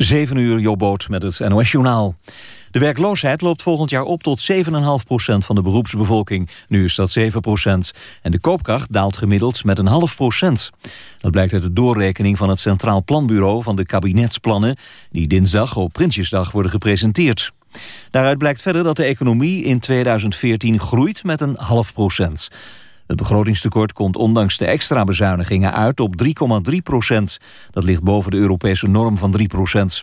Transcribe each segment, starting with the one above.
7 uur Jobboot met het NOS-journaal. De werkloosheid loopt volgend jaar op tot 7,5% van de beroepsbevolking. Nu is dat 7% En de koopkracht daalt gemiddeld met een half procent. Dat blijkt uit de doorrekening van het Centraal Planbureau van de kabinetsplannen... die dinsdag op Prinsjesdag worden gepresenteerd. Daaruit blijkt verder dat de economie in 2014 groeit met een half procent. Het begrotingstekort komt ondanks de extra bezuinigingen uit op 3,3 procent. Dat ligt boven de Europese norm van 3 procent.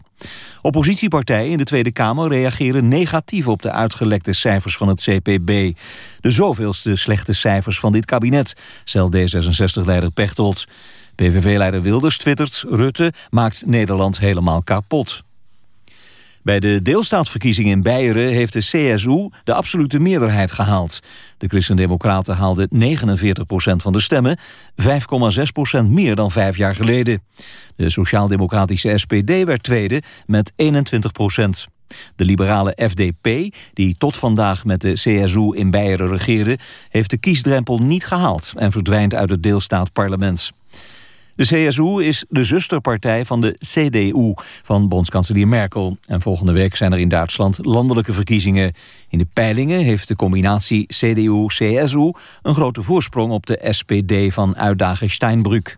Oppositiepartijen in de Tweede Kamer reageren negatief op de uitgelekte cijfers van het CPB. De zoveelste slechte cijfers van dit kabinet, stelt D66-leider Pechtold. PVV-leider Wilders twittert, Rutte maakt Nederland helemaal kapot. Bij de deelstaatsverkiezingen in Beieren heeft de CSU de absolute meerderheid gehaald. De Christen-Democraten haalden 49% van de stemmen, 5,6% meer dan vijf jaar geleden. De Sociaal-Democratische SPD werd tweede met 21% De liberale FDP, die tot vandaag met de CSU in Beieren regeerde... heeft de kiesdrempel niet gehaald en verdwijnt uit het deelstaatparlement. De CSU is de zusterpartij van de CDU van bondskanselier Merkel. En volgende week zijn er in Duitsland landelijke verkiezingen. In de peilingen heeft de combinatie CDU-CSU een grote voorsprong op de SPD van uitdager Steinbrück.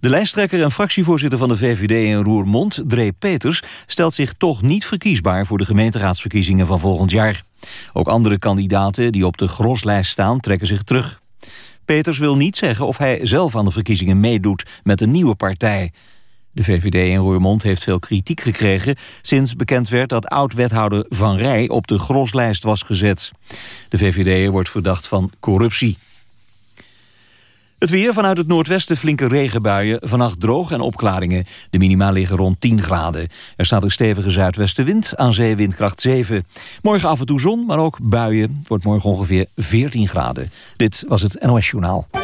De lijsttrekker en fractievoorzitter van de VVD in Roermond, Dree Peters... stelt zich toch niet verkiesbaar voor de gemeenteraadsverkiezingen van volgend jaar. Ook andere kandidaten die op de groslijst staan trekken zich terug. Peters wil niet zeggen of hij zelf aan de verkiezingen meedoet met een nieuwe partij. De VVD in Roermond heeft veel kritiek gekregen... sinds bekend werd dat oud-wethouder Van Rij op de groslijst was gezet. De VVD wordt verdacht van corruptie. Het weer vanuit het noordwesten flinke regenbuien. Vannacht droog en opklaringen. De minima liggen rond 10 graden. Er staat een stevige zuidwestenwind, aan zee windkracht 7. Morgen af en toe zon, maar ook buien. Wordt morgen ongeveer 14 graden. Dit was het NOS Journaal.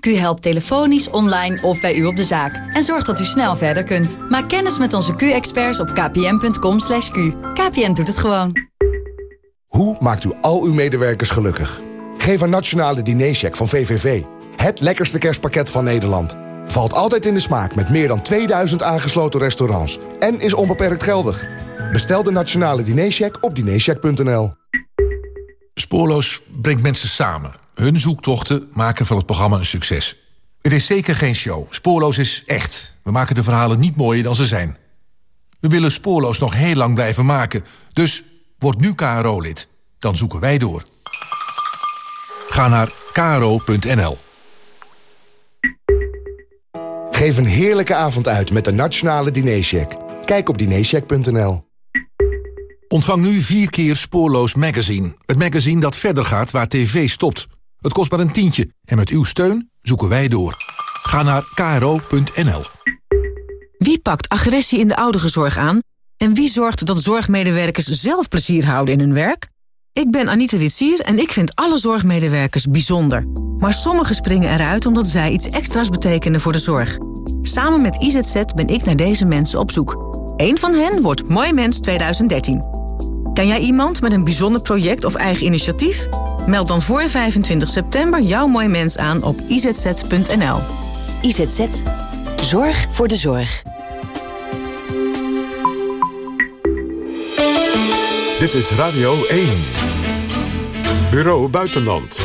Q helpt telefonisch, online of bij u op de zaak. En zorgt dat u snel verder kunt. Maak kennis met onze Q-experts op kpn.com. /q. KPN doet het gewoon. Hoe maakt u al uw medewerkers gelukkig? Geef een nationale dinercheck van VVV. Het lekkerste kerstpakket van Nederland. Valt altijd in de smaak met meer dan 2000 aangesloten restaurants. En is onbeperkt geldig. Bestel de nationale dinercheck op dinercheck.nl. Spoorloos brengt mensen samen. Hun zoektochten maken van het programma een succes. Het is zeker geen show. Spoorloos is echt. We maken de verhalen niet mooier dan ze zijn. We willen Spoorloos nog heel lang blijven maken. Dus word nu KRO-lid. Dan zoeken wij door. Ga naar kro.nl. Geef een heerlijke avond uit met de Nationale Dinercheck. Kijk op dinercheck.nl. Ontvang nu vier keer Spoorloos Magazine. Het magazine dat verder gaat waar tv stopt. Het kost maar een tientje en met uw steun zoeken wij door. Ga naar kro.nl. Wie pakt agressie in de ouderenzorg aan? En wie zorgt dat zorgmedewerkers zelf plezier houden in hun werk? Ik ben Anita Witsier en ik vind alle zorgmedewerkers bijzonder. Maar sommigen springen eruit omdat zij iets extra's betekenen voor de zorg. Samen met IZZ ben ik naar deze mensen op zoek. Eén van hen wordt Mooi Mens 2013. Ken jij iemand met een bijzonder project of eigen initiatief? Meld dan voor 25 september jouw Mooi Mens aan op izz.nl. IZZ. Zorg voor de zorg. Dit is Radio 1. Bureau Buitenland.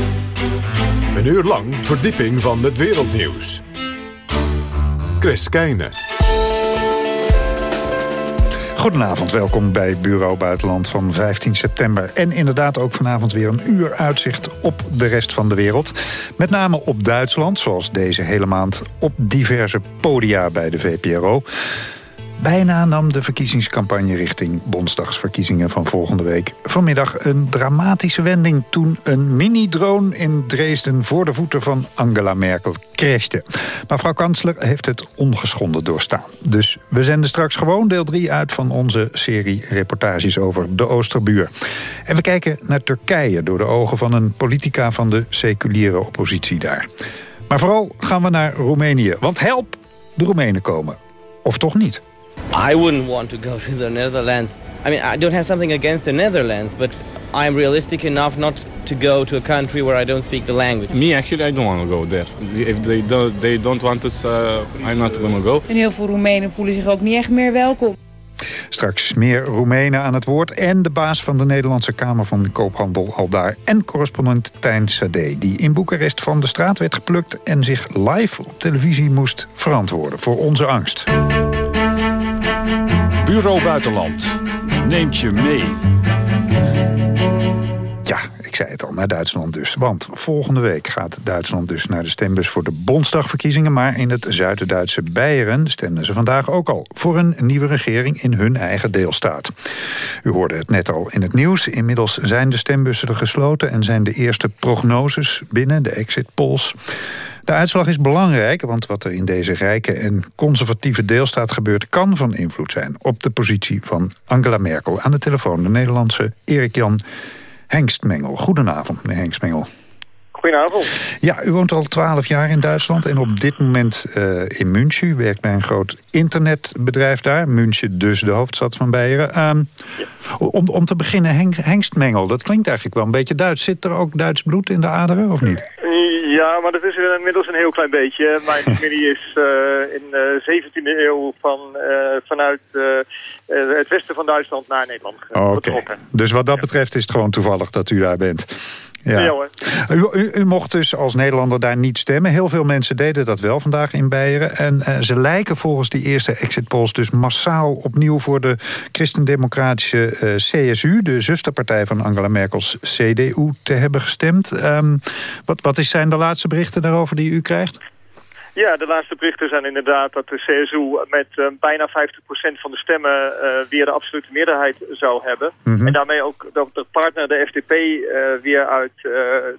Een uur lang verdieping van het wereldnieuws. Chris Keijne. Goedenavond, welkom bij Bureau Buitenland van 15 september. En inderdaad ook vanavond weer een uur uitzicht op de rest van de wereld. Met name op Duitsland, zoals deze hele maand op diverse podia bij de VPRO. Bijna nam de verkiezingscampagne richting Bondsdagsverkiezingen van volgende week vanmiddag een dramatische wending toen een mini-drone in Dresden voor de voeten van Angela Merkel crashte. Maar mevrouw kansler heeft het ongeschonden doorstaan. Dus we zenden straks gewoon deel 3 uit van onze serie reportages over de Oosterbuur. En we kijken naar Turkije door de ogen van een politica van de seculiere oppositie daar. Maar vooral gaan we naar Roemenië, want help, de Roemenen komen. Of toch niet? I wouldn't want to go to the Netherlands. I mean, I don't have something against the Netherlands, but I'm realistic enough not to go to a country where I don't speak the language. Me, actually, I don't want to go there. If they don't, they don't want us, uh, I'm not going to go. En heel veel Roemenen voelen zich ook niet echt meer welkom. Straks meer Roemenen aan het woord en de baas van de Nederlandse Kamer van Koophandel al daar. En correspondent Tijn Sade, die in Boekarest van de straat werd geplukt... en zich live op televisie moest verantwoorden voor onze angst. Bureau Buitenland neemt je mee. Ja, ik zei het al, naar Duitsland dus. Want volgende week gaat Duitsland dus naar de stembus voor de Bondsdagverkiezingen. Maar in het zuiden-Duitse Beieren stemden ze vandaag ook al... voor een nieuwe regering in hun eigen deelstaat. U hoorde het net al in het nieuws. Inmiddels zijn de stembussen er gesloten... en zijn de eerste prognoses binnen, de exit polls... De uitslag is belangrijk, want wat er in deze rijke en conservatieve deelstaat gebeurt... kan van invloed zijn op de positie van Angela Merkel. Aan de telefoon de Nederlandse Erik-Jan Hengstmengel. Goedenavond, meneer Hengstmengel. Goedenavond. Ja, u woont al twaalf jaar in Duitsland en op dit moment uh, in München. U werkt bij een groot internetbedrijf daar. München dus de hoofdstad van Beieren. Um, ja. om, om te beginnen, Heng, Hengstmengel, dat klinkt eigenlijk wel een beetje Duits. Zit er ook Duits bloed in de aderen of niet? Ja, maar dat is inmiddels een heel klein beetje. Mijn familie is uh, in de 17e eeuw van, uh, vanuit het westen van Duitsland naar Nederland getrokken. Okay. Dus wat dat betreft is het gewoon toevallig dat u daar bent. Ja. U, u, u, mocht dus als Nederlander daar niet stemmen. Heel veel mensen deden dat wel vandaag in Beieren. En uh, ze lijken volgens die eerste exit polls dus massaal opnieuw voor de christendemocratische uh, CSU... de zusterpartij van Angela Merkels CDU, te hebben gestemd. Um, wat, wat is, zijn de laatste berichten daarover die u krijgt? Ja, de laatste berichten zijn inderdaad dat de CSU met uh, bijna 50% van de stemmen uh, weer de absolute meerderheid zou hebben. Mm -hmm. En daarmee ook dat de partner, de FDP, uh, weer uit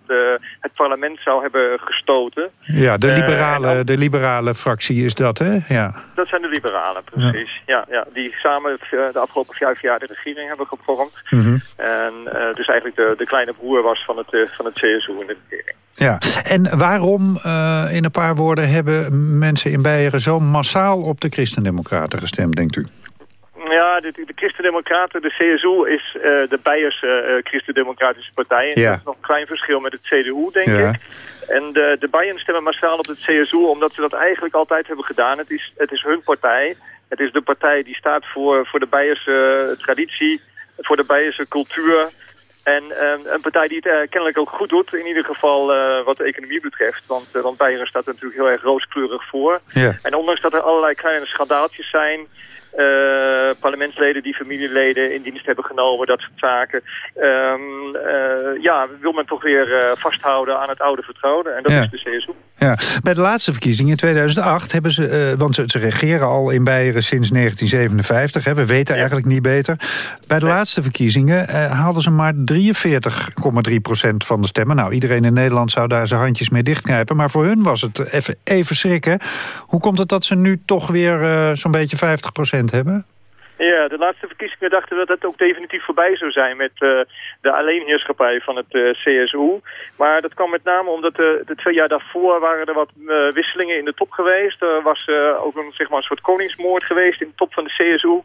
de, het parlement zou hebben gestoten. Ja, de liberale, de liberale fractie is dat, hè? Ja. Dat zijn de liberalen, precies. Ja. Ja, ja, die samen de afgelopen vijf jaar de regering hebben gevormd. Mm -hmm. En dus eigenlijk de, de kleine broer was van het, van het CSU in de regering. Ja, en waarom uh, in een paar woorden hebben mensen in Beieren zo massaal op de Christendemocraten gestemd, denkt u? Ja, de, de Christendemocraten, de CSU is uh, de Beierse uh, Christendemocratische partij. En ja. dat is nog een klein verschil met het CDU, denk ja. ik. En de, de Bayern stemmen massaal op het CSU omdat ze dat eigenlijk altijd hebben gedaan. Het is, het is hun partij. Het is de partij die staat voor, voor de Beierse traditie, voor de Beierse cultuur... En uh, een partij die het uh, kennelijk ook goed doet, in ieder geval uh, wat de economie betreft. Want, uh, want Beieren staat er natuurlijk heel erg rooskleurig voor. Ja. En ondanks dat er allerlei kleine schandaaltjes zijn... Uh, parlementsleden die familieleden in dienst hebben genomen, dat soort zaken. Um, uh, ja, wil men toch weer uh, vasthouden aan het oude vertrouwde. En dat Ja. is de CSU. Ja. Bij de laatste verkiezingen in 2008 hebben ze, eh, want ze, ze regeren al in Beieren sinds 1957, hè, we weten eigenlijk niet beter. Bij de laatste verkiezingen eh, haalden ze maar 43,3 procent van de stemmen. Nou, iedereen in Nederland zou daar zijn handjes mee dichtknijpen, maar voor hun was het even, even schrikken. Hoe komt het dat ze nu toch weer eh, zo'n beetje 50 procent hebben? Ja, de laatste verkiezingen dachten we dat het ook definitief voorbij zou zijn met uh, de alleenheerschappij van het uh, CSU. Maar dat kwam met name omdat de, de twee jaar daarvoor waren er wat wisselingen in de top geweest. Er was ook een, zeg maar, een soort koningsmoord geweest in de top van de CSU.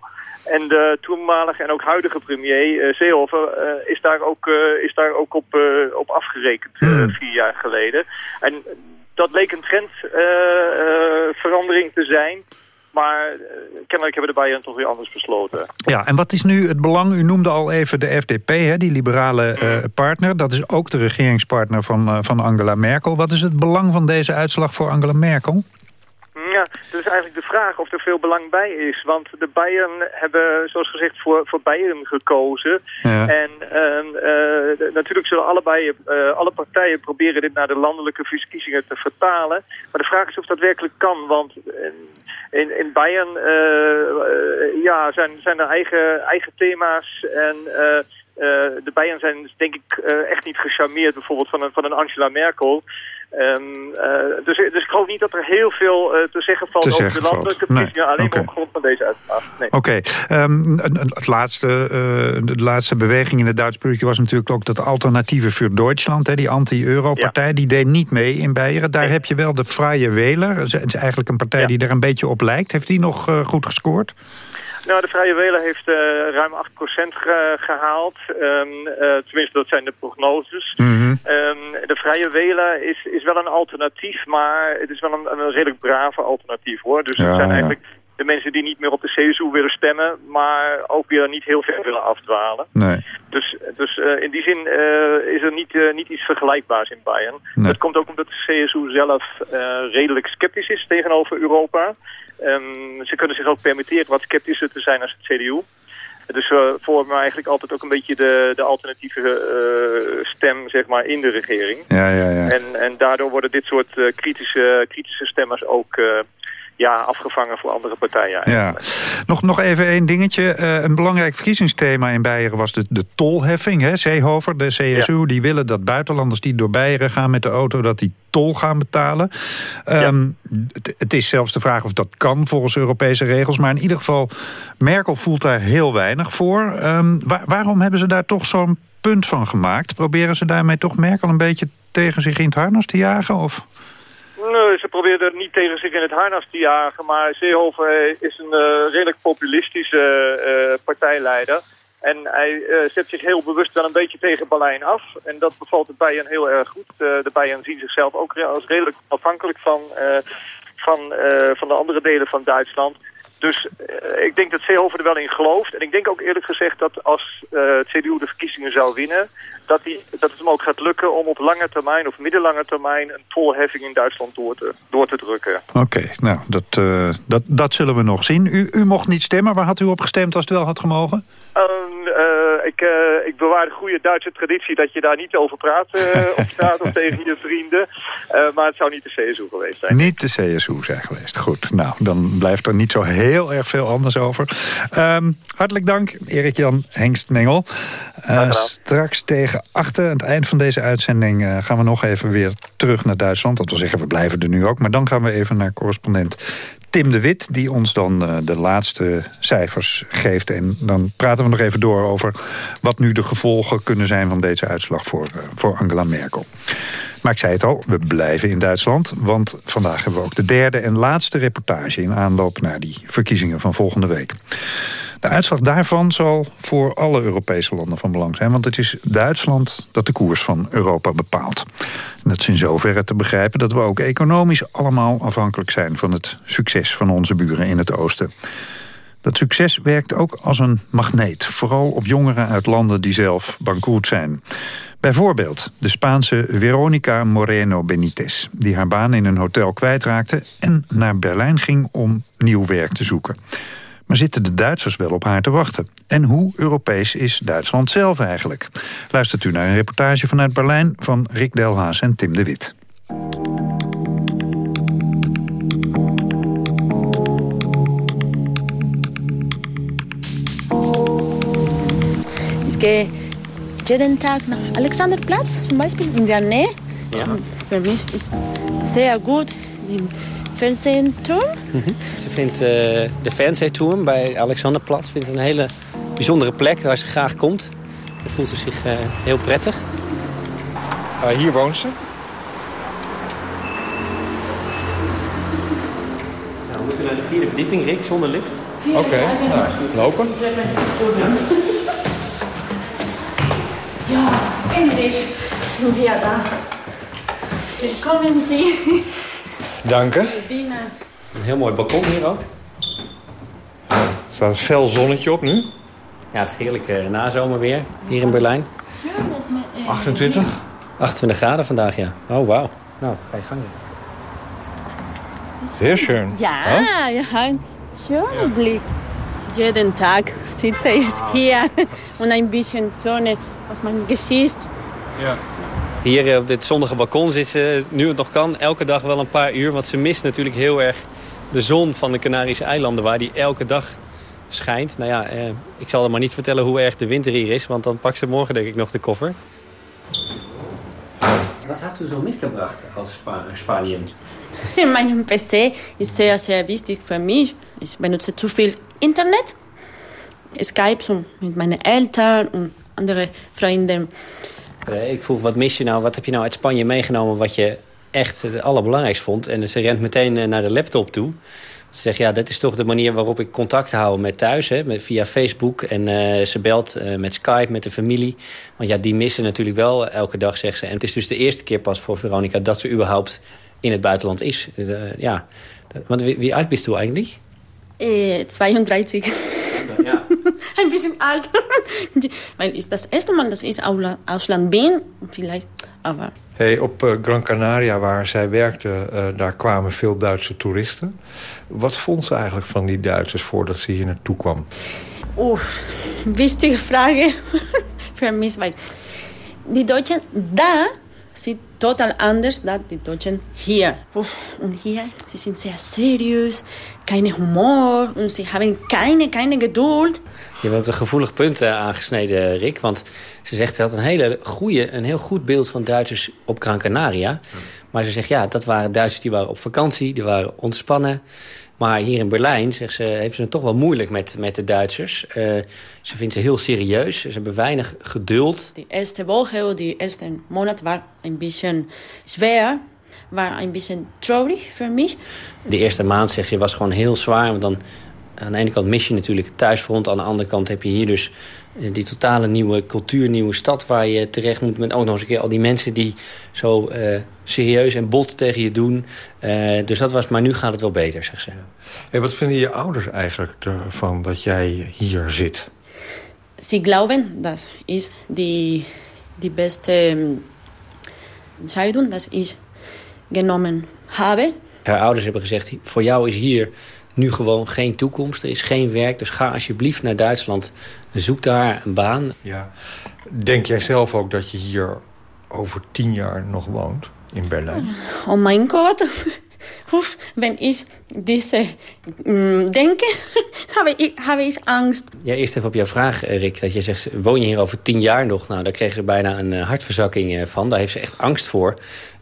En de toenmalige en ook huidige premier Seehofer is daar ook, is daar ook op, op afgerekend vier jaar geleden. En dat leek een trendverandering te zijn... Maar uh, kennelijk hebben de Bayern toch weer anders besloten. Ja, en wat is nu het belang? U noemde al even de FDP, hè, die liberale uh, partner. Dat is ook de regeringspartner van, uh, van Angela Merkel. Wat is het belang van deze uitslag voor Angela Merkel? Ja, dat is eigenlijk de vraag of er veel belang bij is. Want de Bayern hebben, zoals gezegd, voor, voor Bayern gekozen. Ja. En ehm, eh, natuurlijk zullen allebei, eh, alle partijen proberen dit naar de landelijke verkiezingen te vertalen. Maar de vraag is of dat werkelijk kan. Want in, in Bayern eh, ja, zijn, zijn er eigen, eigen thema's en... de Bayern zijn denk ik echt niet gecharmeerd bijvoorbeeld van een, van een Angela Merkel. Ehm, eh, dus, dus ik geloof niet dat er heel veel eh, te zeggen valt Te over de landelijke. Nee, verkiezingen. Alleen maar op grond van deze uitslag. Nee. Oké, ehm, het laatste, eh, de laatste beweging in het Duits politie was natuurlijk ook dat alternatieve voor Duitsland, hè, die anti-euro-partij, die deed niet mee in Beieren. Daar heb je wel de Freie Wähler, dat is- het is eigenlijk een partij die er een beetje op lijkt. Heeft die nog goed gescoord? Nou, de Vrije Wähler heeft eh, ruim 8% ge- gehaald. Ehm, eh, tenminste, dat zijn de prognoses. Mhm. Ehm, de Vrije Wähler is, is wel een alternatief, maar het is wel een, een redelijk brave alternatief hoor. Dus Ja, het zijn ja. eigenlijk de mensen die niet meer op de CSU willen stemmen, maar ook weer niet heel ver willen afdwalen. Nee. Dus, dus eh, in die zin is er niet, niet iets vergelijkbaars in Bayern. Nee. Dat komt ook omdat de CSU zelf redelijk sceptisch is tegenover Europa. Ehm, ze kunnen zich ook permitteren wat sceptischer te zijn als het CDU. Dus we vormen eigenlijk altijd ook een beetje de, de alternatieve eh, stem zeg maar, in de regering. Ja, ja, ja. En, en daardoor worden dit soort eh, kritische, kritische stemmers ook eh, ja, afgevangen voor andere partijen. Ja. Nog, nog even één dingetje. Eh, een belangrijk verkiezingsthema in Beieren was de, de tolheffing. Hè? Seehofer, de CSU, die willen dat buitenlanders die door Beieren gaan met de auto... dat die tol gaan betalen. Ehm, het, het is zelfs de vraag of dat kan volgens Europese regels. Maar in ieder geval, Merkel voelt daar heel weinig voor. Ehm, waar- waarom hebben ze daar toch zo'n punt van gemaakt? Proberen ze daarmee toch Merkel een beetje tegen zich in het harnas te jagen? Of... Nee, ze probeerden er niet tegen zich in het harnas te jagen. Maar Seehofer is een eh, redelijk populistische eh, partijleider. En hij eh, zet zich heel bewust wel een beetje tegen Berlijn af. En dat bevalt de Bayern heel erg goed. Eh, de Bayern zien zichzelf ook als redelijk afhankelijk van, eh, van, van de andere delen van Duitsland. Dus ik denk dat Seehofer er wel in gelooft. En ik denk ook eerlijk gezegd dat als het CDU de verkiezingen zou winnen... Dat, die, dat het hem ook gaat lukken om op lange termijn of middellange termijn... een tolheffing in Duitsland door te, door te drukken. Oké, nou, dat, dat, dat zullen we nog zien. U, u mocht niet stemmen. Waar had u op gestemd als het wel had gemogen? Ehm, eh, ik, eh, ik bewaar de goede Duitse traditie dat je daar niet over praat eh, op straat of tegen je vrienden. Maar het zou niet de CSU geweest zijn. Niet de CSU zijn geweest. Goed, nou, dan blijft er niet zo heel erg veel anders over. Ehm, hartelijk dank, Erik-Jan Hengstmengel. Straks tegen achter, aan het eind van deze uitzending... gaan we nog even weer terug naar Duitsland. Dat wil zeggen, we blijven er nu ook. Maar dan gaan we even naar correspondent Tim de Wit... die ons dan eh, de laatste cijfers geeft. En dan praten we nog even door over... wat nu de gevolgen kunnen zijn van deze uitslag voor, eh, voor Angela Merkel. Maar ik zei het al, we blijven in Duitsland. Want vandaag hebben we ook de derde en laatste reportage... in aanloop naar die verkiezingen van volgende week. De uitslag daarvan zal voor alle Europese landen van belang zijn. Want het is Duitsland dat de koers van Europa bepaalt. En dat is in zoverre te begrijpen dat we ook economisch allemaal afhankelijk zijn... van het succes van onze buren in het oosten. Dat succes werkt ook als een magneet. Vooral op jongeren uit landen die zelf bankroet zijn. Bijvoorbeeld de Spaanse Veronica Moreno Benitez... die haar baan in een hotel kwijtraakte... en naar Berlijn ging om nieuw werk te zoeken. Maar zitten de Duitsers wel op haar te wachten? En hoe Europees is Duitsland zelf eigenlijk? Luistert u naar een reportage vanuit Berlijn... van Rick Delhaas en Tim de Wit. Ich gehe jeden Tag nach Alexanderplatz, zum Beispiel in der Nähe. Ja. Für mich ist sehr gut im Fernsehturm. Ze vindt eh, de Fernsehturm bij Alexanderplatz vindt een hele bijzondere plek waar ze graag komt. Daar voelt ze zich eh, heel prettig. hier woont ze. Nou, we moeten naar de vierde verdieping, Rick, zonder lift. Oké, nou, lopen. Ja, endlich sind wir da. Willkommen Sie. Dank je. Een heel mooi balkon hier ook. Er staat een fel zonnetje op nu. Ja, het is heerlijk eh, nazomer weer hier in Berlijn. 28. 28 graden vandaag, ja. Oh, wauw. Nou, ga je gang. Sehr schön. Ja, Huh? ja, schöner Blick. Jeden Tag sitze ich hier und ein bisschen Sonne aus meinem Gesicht. Hier eh, op dit zonnige balkon zit ze, nu het nog kan, elke dag wel een paar uur. Want ze mist natuurlijk heel erg de zon van de Canarische eilanden... waar die elke dag schijnt. Nou ja, eh, ik zal er maar niet vertellen hoe erg de winter hier is... want dan pakt ze morgen denk ik nog de koffer. Wat hast du so mitgebracht als Spa Spanien? Mein PC ist sehr, sehr wichtig für mich. Ich benutze zu viel Internet, Skype so mit meinen Eltern und anderen Freunden. Eh, ik vroeg, wat mis je nou? Wat heb je nou uit Spanje meegenomen wat je echt het allerbelangrijkst vond? En ze rent meteen eh, naar de laptop toe. Ze zegt, ja, dat is toch de manier waarop ik contact hou met thuis. Hè, met, via Facebook. En eh, ze belt met Skype, met de familie. Want ja, die missen natuurlijk wel elke dag, zegt ze. En het is dus de eerste keer pas voor Veronica... dat ze überhaupt in het buitenland is. Ja. Want wie, wie oud bist du eigentlich? Äh, 32. Alt. Weil ich das erste Mal, dass ich Ausla- Ausland bin. Vielleicht, aber Hey, op eh, Gran Canaria, waar zij werkte, eh, daar kwamen veel Duitse toeristen. Wat vond ze eigenlijk van die Duitsers voordat ze hier naartoe kwam? Wichtige Frage für mich, weil die Deutschen da sind total anders als die Deutschen hier. Uff, und hier, sie sind sehr seriös, keine Humor und sie haben keine, keine Geduld. Je hebt een gevoelig punt eh, aangesneden, Rick. Want ze zegt, ze had een, hele goede, een heel goed beeld van Duitsers op Gran Canaria. Maar ze zegt, ja, dat waren Duitsers die waren op vakantie, die waren ontspannen. Maar hier in Berlijn zegt ze, heeft ze het toch wel moeilijk met, met de Duitsers. Eh, ze vindt ze heel serieus, ze hebben weinig geduld. Die erste Woche die ersten Monat war ein bisschen schwer, war ein bisschen traurig für mich. De eerste maand, zegt ze, was gewoon heel zwaar. Want dan, aan de ene kant mis je natuurlijk het thuisfront. Aan de andere kant heb je hier dus die totale nieuwe cultuur, nieuwe stad... waar je terecht moet met ook nog eens een keer al die mensen... die zo eh, serieus en bot tegen je doen. Eh, dus dat was, maar nu gaat het wel beter, zegt ze. Hey, wat vinden je ouders eigenlijk ervan dat jij hier zit? Sie glauben, das ist die, die beste ähm, Entscheidung, die ich genommen habe. Haar ouders hebben gezegd, voor jou is hier nu gewoon geen toekomst. Er is geen werk, dus ga alsjeblieft naar Duitsland. Zoek daar een baan. Ja. Denk jij zelf ook dat je hier over tien jaar nog woont in Berlijn? Oh mein Gott, Uff, wenn ich diese mm, denke, habe ich, habe ich Angst. Ja, eerst even op jouw vraag, eh, Rick. Dat je zegt, woon je hier over tien jaar nog? Nou, daar kreeg ze bijna een eh, hartverzakking eh, van. Daar heeft ze echt angst voor.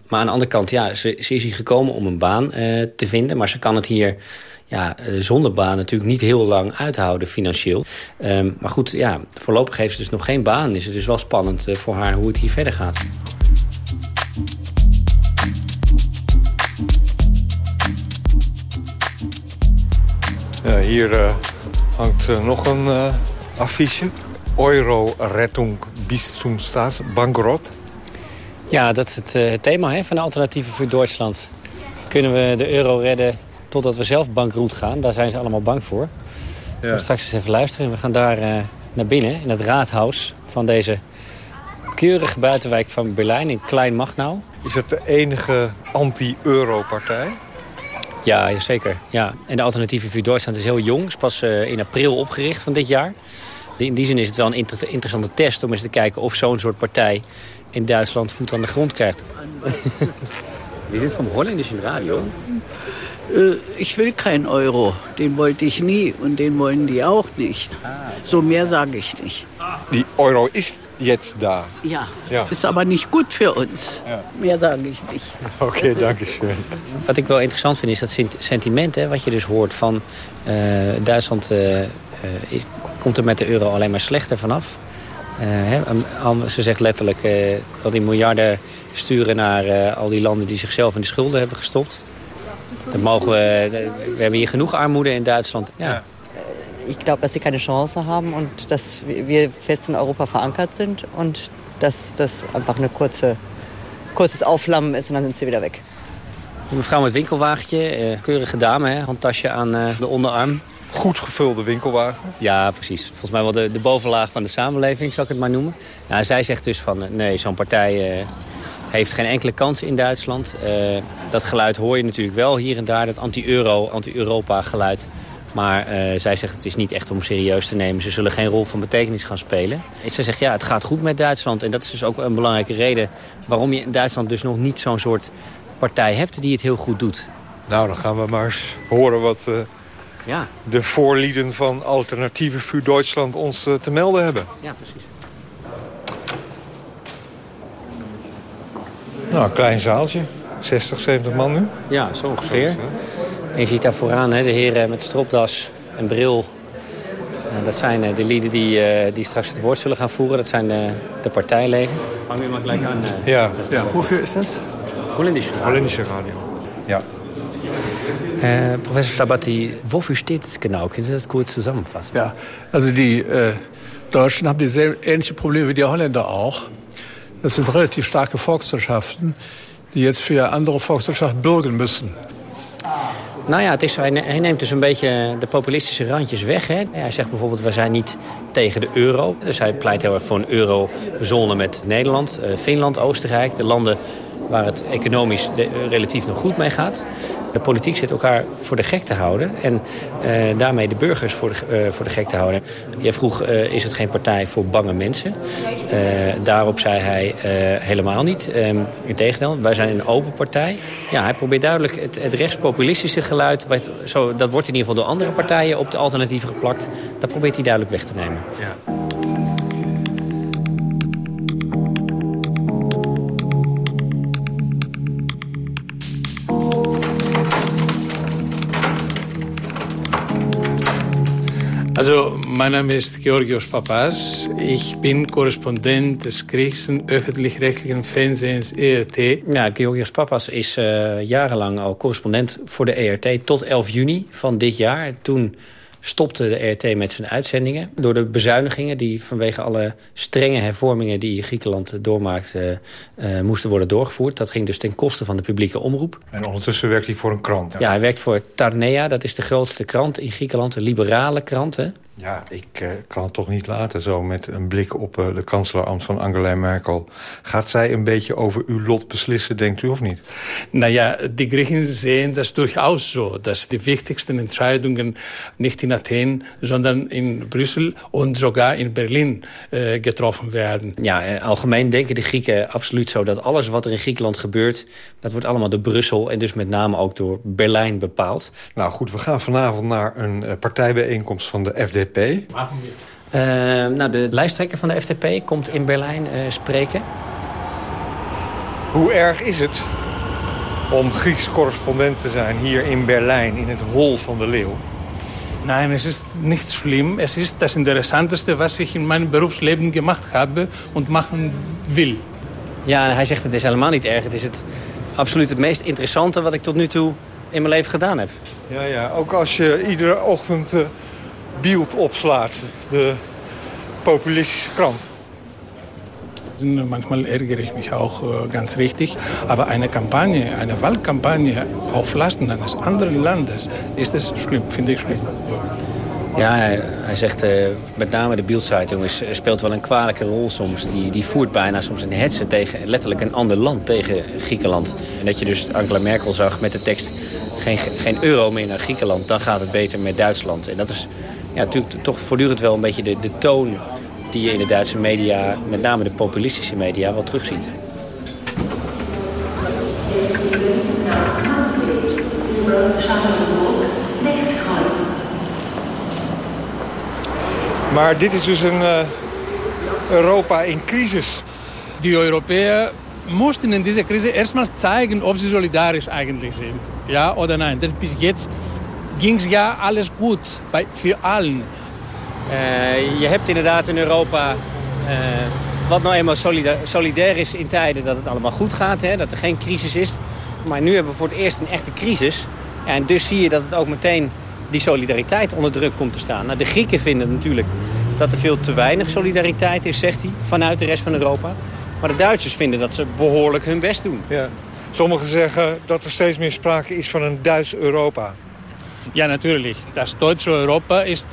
Maar aan de andere kant, ja, ze, is hier gekomen om een baan eh, te vinden. Maar ze kan het hier ja, eh, zonder baan natuurlijk niet heel lang uithouden financieel. Ehm, maar goed, ja, voorlopig heeft ze dus nog geen baan. Is het dus wel spannend eh, voor haar hoe het hier verder gaat. Ja, hier hangt nog een affiche. Euro-Rettung bis zum Staatsbankrot. Ja, dat is het, eh, het thema hè, van de Alternatieven voor Duitsland. Kunnen we de euro redden totdat we zelf bankroet gaan? Daar zijn ze allemaal bang voor. We gaan straks eens even luisteren. We gaan daar eh, naar binnen, in het raadhuis van deze keurige buitenwijk van Berlijn, in Klein Machnau. Is het de enige anti-euro-partij? Ja, zeker. Ja. En de Alternatieven voor Duitsland is heel jong. Is pas eh, in april opgericht van dit jaar. In die zin is het wel een inter- interessante test om eens te kijken of zo'n soort partij in Duitsland voet aan de grond krijgt. We zijn van Holländische Radio. Äh, ich will keinen Euro. Den wollte ich nie und den wollen die auch nicht. So mehr sage ich nicht. Die Euro is jetzt da. Ja, Ja. ist aber nicht gut für uns. Mehr sage ich nicht. Oké, dank je schön. Wat ik wel interessant vind is dat sent- sentiment, hè, wat je dus hoort van eh, Duitsland eh, eh, is- komt er met de euro alleen maar slechter vanaf. Eh, ze zegt letterlijk eh dat die miljarden sturen naar eh, al die landen die zichzelf in de schulden hebben gestopt. Dat mogen we, we hebben hier genoeg armoede in Duitsland. Ja. Ich glaube, dass sie keine Chance haben und dass wir fest in Europa verankert sind und dass das einfach ein kurze, kurzes Aufflammen ist und dann sind sie wieder weg. Een mevrouw met winkelwagentje, keurige dame, hè, handtasje aan de onderarm. Goed gevulde winkelwagen. Ja, precies. Volgens mij wel de, de bovenlaag van de samenleving, zal ik het maar noemen. Nou, zij zegt dus van, eh, nee, zo'n partij, eh, heeft geen enkele kans in Duitsland. Uh, dat geluid hoor je natuurlijk wel hier en daar, dat anti-euro, anti-Europa geluid. Maar uh, zij zegt het is niet echt om serieus te nemen. Ze zullen geen rol van betekenis gaan spelen. En zij zegt ja, het gaat goed met Duitsland. En dat is dus ook een belangrijke reden waarom je in Duitsland dus nog niet zo'n soort partij hebt die het heel goed doet. Nou, dan gaan we maar eens horen wat ja. de voorlieden van Alternatieve Vuur Duitsland ons uh, te melden hebben. Ja, precies. Nou, klein zaaltje. 60, 70 man nu? Ja, zo ongeveer. En je ziet daar vooraan hè, de heren met stropdas en bril. En dat zijn uh, de lieden die, uh, die straks het woord zullen gaan voeren. Dat zijn de, de partijleden. Vang je maar gelijk aan. Uh, ja. ja. Hoeveel is dat? Holländische Radio. Holländische Radio. Ja. Äh, Professor Stabatti, wofür steht es genau? Können Sie das kurz zusammenfassen? Ja, also die äh, Deutschen haben dieselben ähnliche Probleme wie die Holländer auch. Das sind relativ starke Volkswirtschaften, die jetzt für andere Volkswirtschaften bürgen müssen. Nou ja, het is, hij neemt dus een beetje de populistische randjes weg. Hè. Hij zegt bijvoorbeeld, we zijn niet tegen de euro. Dus hij pleit heel erg voor een eurozone met Nederland, uh, Finland, Oostenrijk. De landen waar het economisch relatief nog goed mee gaat. De politiek zit elkaar voor de gek te houden. En uh, daarmee de burgers voor de, uh, voor de gek te houden. Jij vroeg, is het geen partij voor bange mensen? daarop zei hij helemaal niet. Um, Integendeel, wij zijn een open partij. Ja, hij probeert duidelijk het, het rechtspopulistische geluid... Wat, zo, dat wordt in ieder geval door andere partijen op de alternatieven geplakt. Dat probeert hij duidelijk weg te nemen. Ja. Also, mein Name ist Georgios Papas. Ich bin Korrespondent des griechischen öffentlich-rechtlichen Fernsehens ERT. Ja, Georgios Papas is uh, jarenlang al correspondent voor de ERT tot 11 juni van dit jaar. Toen stopte de ERT met zijn uitzendingen. Door de bezuinigingen die vanwege alle strenge hervormingen... die Griekenland doormaakt, uh, uh, moesten worden doorgevoerd. Dat ging dus ten koste van de publieke omroep. En ondertussen werkt hij voor een krant. Ja, hij werkt voor Tarnea. Dat is de grootste krant in Griekenland. Een liberale krant, hè? Ja, ik uh, kan het toch niet laten zo met een blik op uh, de kanselambt van Angela Merkel. Gaat zij een beetje over uw lot beslissen, denkt u, of niet? Nou ja, die Griechen zien dat durchaus zo. Dat de wichtigste entscheidungen niet in Athen, sondern in Brussel en sogar in Berlin uh, getroffen werden. Ja, algemeen denken de Grieken absoluut zo dat alles wat er in Griekenland gebeurt... dat wordt allemaal door Brussel en dus met name ook door Berlijn bepaald. Nou goed, we gaan vanavond naar een partijbijeenkomst van de FDP FDP? Uh, nou, de lijsttrekker van de FDP komt in Berlijn uh, spreken. Hoe erg is het om Grieks correspondent te zijn hier in Berlijn, in het hol van de leeuw? Nein, es ist nicht schlimm. Es ist das Interessanteste, was ich in meinem Berufsleben gemacht habe und machen will. Ja, hij zegt het is helemaal niet erg. Het is het absoluut het meest interessante wat ik tot nu toe in mijn leven gedaan heb. Ja, ja. Ook als je iedere ochtend uh, Bild opslaat, de populistische Krant. Manchmal ärgere ich mich auch äh, ganz richtig. Aber eine Kampagne, eine Wahlkampagne auf Lasten eines anderen Landes, ist es schlimm, finde ich schlimm. Ja, hij, zegt uh, met name de Bildzeitung speelt wel een kwalijke rol soms. Die, die voert bijna soms een hetze tegen letterlijk een ander land, tegen Griekenland. En dat je dus Angela Merkel zag met de tekst geen, geen euro meer naar Griekenland, dan gaat het beter met Duitsland. En dat is ja, natuurlijk toch voortdurend wel een beetje de, de toon die je in de Duitse media, met name de populistische media, wel terugziet. Maar dit is dus een uh, Europa in crisis. Die Europäer moesten in deze crisis erstmal zeigen, ob sie solidarisch eigentlich sind. Ja oder nein. Denn bis jetzt ging es ja alles goed bij, voor allen. Uh, je hebt inderdaad in Europa uh, wat nou eenmaal solidair, solidair is in tijden dat het allemaal goed gaat. Hè, dat er geen crisis is. Maar nu hebben we voor het eerst een echte crisis. Ja, en dus zie je dat het ook meteen die solidariteit onder druk komt te staan. Nou, de Grieken vinden natuurlijk dat er veel te weinig solidariteit is, zegt hij, vanuit de rest van Europa. Maar de Duitsers vinden dat ze behoorlijk hun best doen. Ja. Sommigen zeggen dat er steeds meer sprake is van een Duits Europa. Ja, natuurlijk. Das deutsche Europa ist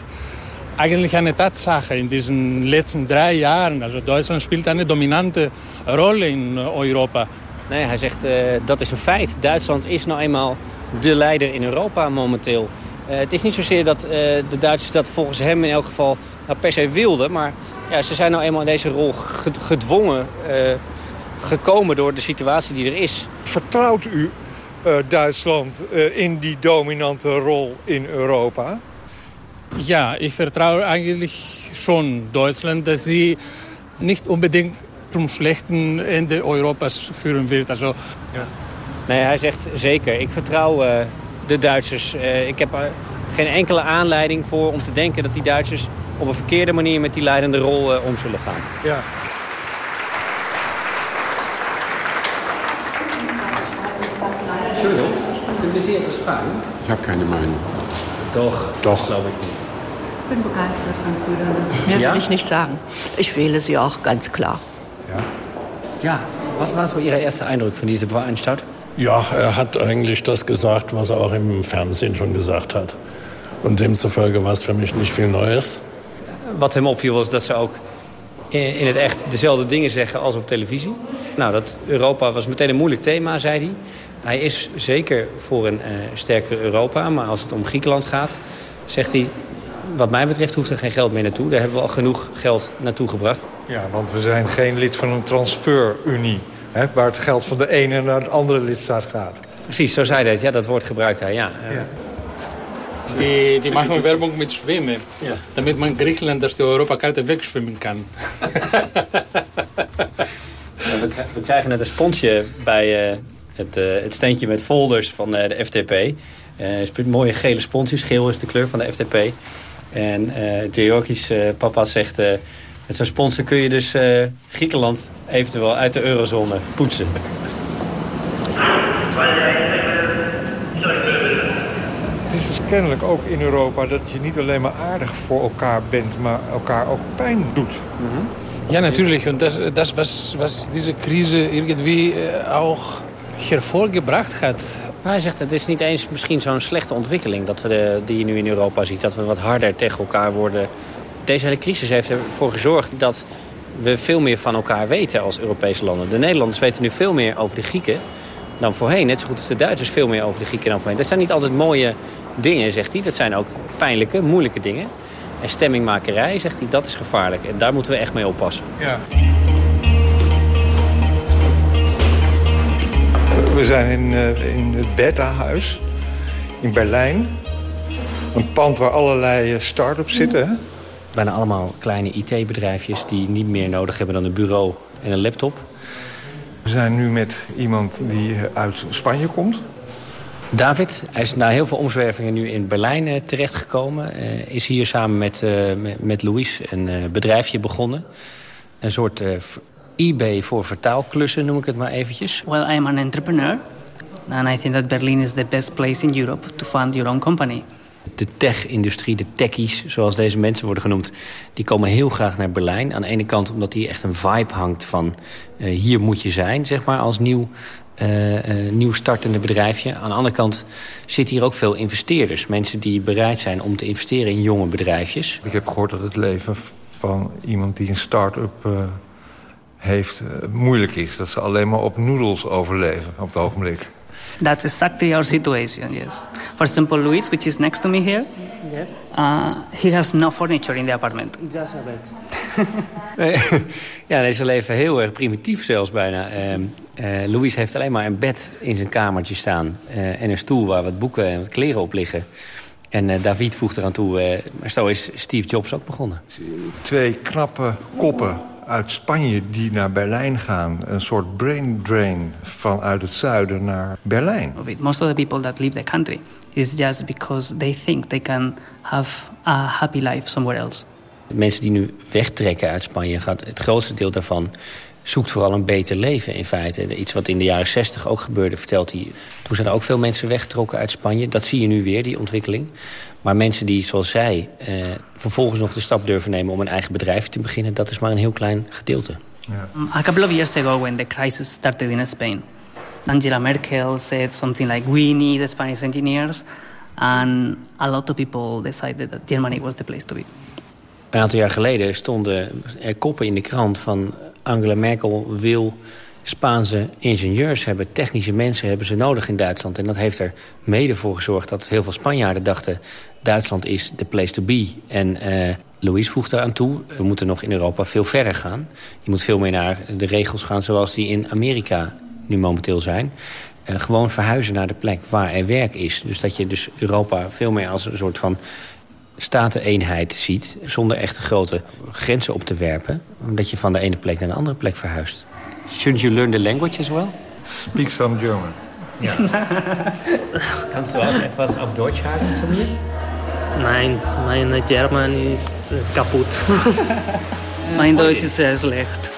eigentlich eine Tatsache in diesen letzten drei Jahren. Also Deutschland spielt eine dominante Rolle in Europa. Nee, hij zegt uh, dat is een feit. Duitsland is nou eenmaal de leider in Europa momenteel. Uh, het is niet zozeer dat uh, de Duitsers dat volgens hem in elk geval nou, per se wilden. Maar ja, ze zijn nou eenmaal in deze rol gedwongen gekomen door de situatie die er is. Vertrouwt u Duitsland in die dominante rol in Europa? Ja, ik vertrouw eigenlijk schon Duitsland, dat ze niet unbedingt zum Schlechten Ende Europas führen wird. Also, ja. Nee, hij zegt zeker. Ik vertrouw uh, de Duitsers. Uh, ik heb er geen enkele aanleiding voor om te denken dat die Duitsers op een verkeerde manier met die leidende rol uh, om zullen gaan. Ja. Entschuldigung, fragen? Ich habe keine Meinung. Doch, Doch. glaube ich nicht. Ich bin begeistert von Grünen. Mehr Ja? will ich nicht sagen. Ich wähle sie auch ganz klar. Ja, was war so Ihr erster Eindruck von dieser Veranstaltung? Ja, er hat eigentlich das gesagt, was er auch im Fernsehen schon gesagt hat. Und demzufolge war es für mich nicht viel Neues. Wat hem opviel was dat ze ook in in het echt dezelfde dingen zeggen als op televisie. Nou, dat Europa was meteen een moeilijk thema, zei hij. Hij is zeker voor een eh sterker Europa, maar als het om Griekenland gaat... zegt hij, wat mij betreft hoeft er geen geld meer naartoe. Daar hebben we al genoeg geld naartoe gebracht. Ja, want we zijn geen lid van een transferunie. Hè, waar het geld van de ene naar de andere lidstaat gaat. Precies, zo zei hij het. Ja, dat woord gebruikt hij, ja. Eh, Die, die machen Werbung mit Schwimmen, damit man Griechenland aus der Europakarte wegschwimmen kann. We, kri- we krijgen net een sponsje bij eh, het, eh, het steentje met folders van eh, de FTP. Zitten mooie gele sponsjes. Geel is de kleur van de FTP. En eh Georgis eh, papa zegt... eh, met zo'n sponsor kun je dus eh, Griekenland eventueel uit de eurozone poetsen. Het is dus kennelijk ook in Europa dat je niet alleen maar aardig voor elkaar bent... maar elkaar ook pijn doet. Ja, natürlich. Und das, das was, was diese Krise irgendwie äh, auch hervorgebracht hat. Maar hij zegt, het is niet eens misschien zo'n slechte ontwikkeling... Dat we de, die je nu in Europa ziet, dat we wat harder tegen elkaar worden. Deze hele crisis heeft ervoor gezorgd dat we veel meer van elkaar weten als Europese landen. De Nederlanders weten nu veel meer over de Grieken dan voorheen. Net zo goed als de Duitsers veel meer over de Grieken dan voorheen. Dat zijn niet altijd mooie dingen, zegt hij. Dat zijn ook pijnlijke, moeilijke dingen. En stemmingmakerij, zegt hij, dat is gevaarlijk. En daar moeten we echt mee oppassen. Ja. We zijn in, eh, in het Beta-huis in Berlijn. Een pand waar allerlei eh, start-ups zitten. Bijna allemaal kleine IT-bedrijfjes die niet meer nodig hebben dan een bureau en een laptop. We zijn nu met iemand die eh, uit Spanje komt. David, hij is na heel veel omzwervingen nu in Berlijn eh, terechtgekomen. Eh, is hier samen met, eh, met, Louis een bedrijfje begonnen. Een soort eh, eBay voor vertaalklussen, noem ik het maar eventjes. Well, I'm an entrepreneur, and I think that Berlin is the best place in Europe to fund your own company. De tech-industrie, de techies, zoals deze mensen worden genoemd... die komen heel graag naar Berlijn. Aan de ene kant omdat hier echt een vibe hangt van... eh, hier moet je zijn, zeg maar, als nieuw, eh, eh, nieuw startende bedrijfje. Aan de andere kant zitten hier ook veel investeerders. Mensen die bereid zijn om te investeren in jonge bedrijfjes. Ik heb gehoord dat het leven van iemand die een start-up heeft moeilijk is. Dat ze alleen maar op noedels overleven op het ogenblik. That's exactly our situation, yes. For example, Luis, which is next to me here, uh, he has no furniture in the apartment. Just a bed. ja, deze leven heel erg primitief zelfs bijna. Ehm eh, Louis heeft alleen maar een bed in zijn kamertje staan. eh, en een stoel waar wat boeken en wat kleren op liggen. En eh, David voegt eraan toe, eh, maar zo is Steve Jobs ook begonnen. Twee knappe koppen uit Spanje die naar Berlijn gaan. Een soort brain drain vanuit het zuiden naar Berlijn. Most of the people that leave the country is just because they think they can have a happy life somewhere else. De mensen die nu wegtrekken uit Spanje, gaat het grootste deel daarvan zoekt vooral een beter leven in feite. Iets wat in de jaren 60 ook gebeurde, vertelt hij. Toen zijn er ook veel mensen weggetrokken uit Spanje. Dat zie je nu weer, die ontwikkeling. Maar mensen die, zoals zij, eh, vervolgens nog de stap durven nemen... om een eigen bedrijf te beginnen, dat is maar een heel klein gedeelte. Um, A couple of years ago, when the crisis started in Spain, Angela Merkel said something like, "We need Spanish engineers," and a lot of people decided that Germany was the place to be. Een aantal jaar geleden stonden er koppen in de krant van... Angela Merkel wil Spaanse ingenieurs hebben, technische mensen hebben ze nodig in Duitsland. En dat heeft er mede voor gezorgd dat heel veel Spanjaarden dachten... Duitsland is the place to be. En uh, Louise voegt eraan toe, we moeten nog in Europa veel verder gaan. Je moet veel meer naar de regels gaan zoals die in Amerika nu momenteel zijn. Uh, gewoon verhuizen naar de plek waar er werk is. Dus dat je dus Europa veel meer als een soort van stateneenheid ziet... zonder echte grote grenzen op te werpen. Omdat je van de ene plek naar de andere plek verhuist. Shouldn't you learn the language as well? Speak some German. Ja. Kannst du auch etwas auf Deutsch sagen zu mir? Nein, mein German ist kaputt. mein Deutsch ist sehr schlecht.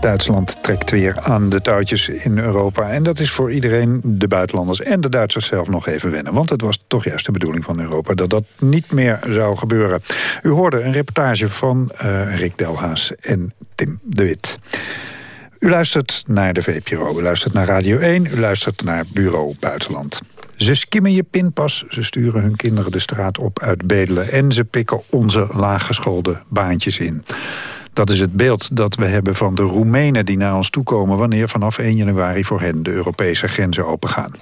Duitsland trekt weer aan de touwtjes in Europa. En dat is voor iedereen, de buitenlanders en de Duitsers zelf nog even wennen. Want het was toch juist de bedoeling van Europa dat dat niet meer zou gebeuren. U hoorde een reportage van uh, Rick Delhaas en Tim de Wit. U luistert naar de VPRO, u luistert naar Radio 1, u luistert naar Bureau Buitenland. Ze skimmen je pinpas, ze sturen hun kinderen de straat op uit bedelen... en ze pikken onze laaggeschoolde baantjes in. Dat is het beeld dat we hebben van de Roemenen die naar ons toekomen... wanneer vanaf 1 januari voor hen de Europese grenzen opengaan.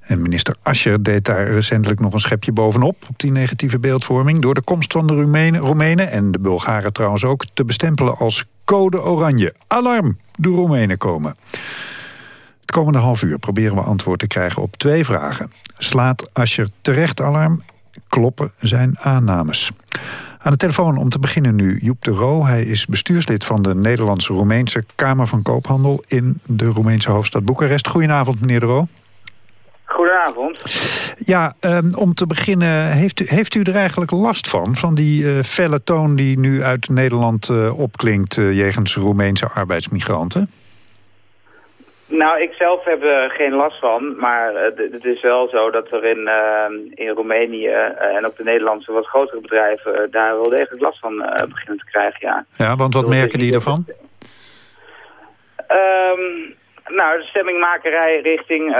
En minister Ascher deed daar recentelijk nog een schepje bovenop... op die negatieve beeldvorming... door de komst van de Roemenen, en de Bulgaren trouwens ook... te bestempelen als code oranje. Alarm, de Roemenen komen. Het komende half uur proberen we antwoord te krijgen op twee vragen. Slaat Ascher terecht alarm? Kloppen zijn aannames? Aan de telefoon om te beginnen nu Joep de Roo. Hij is bestuurslid van de Nederlandse-Roemeense Kamer van Koophandel... in de Roemeense hoofdstad Boekarest. Goedenavond, meneer de Roo. Goedenavond. Ja, um, om te beginnen, heeft u, heeft u er eigenlijk last van? Van die uh, felle toon die nu uit Nederland uh, opklinkt... Uh, jegens Roemeense arbeidsmigranten? Nou, ik zelf heb er geen last van, maar het is wel zo dat er in, in Roemenië en ook de Nederlandse wat grotere bedrijven daar wel degelijk last van beginnen te krijgen, ja. Ja, want wat merken die ervan? Um, nou, de stemmingmakerij richting,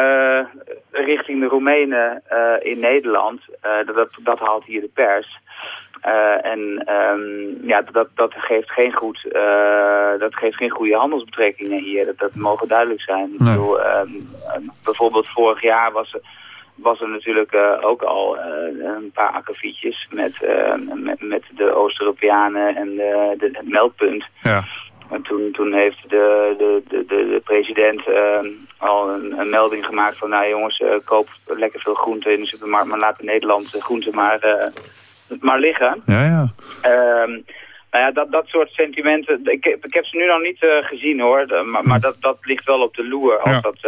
richting de Roemenen in Nederland, uh, dat, dat haalt hier de pers. En um, ja, dat, dat, geeft geen goed, dat geeft geen goede handelsbetrekkingen hier. Dat, dat mogen duidelijk zijn. Nee. Ik bedoel, um, bijvoorbeeld vorig jaar was er, was er natuurlijk ook al een paar akkefietjes met, met, met de Oost-Europeanen en de, de, het meldpunt. Ja. En toen, toen heeft de, de, de, de president uh, al een, een, melding gemaakt van... nou jongens, uh, koop lekker veel groenten in de supermarkt... maar laat de groenten maar, uh, maar liggen. Ja, ja. nou ja, dat, dat soort sentimenten... Ik, ik heb ze nu nog niet gezien hoor. De, maar, maar dat, dat ligt wel op de loer als, ja. dat,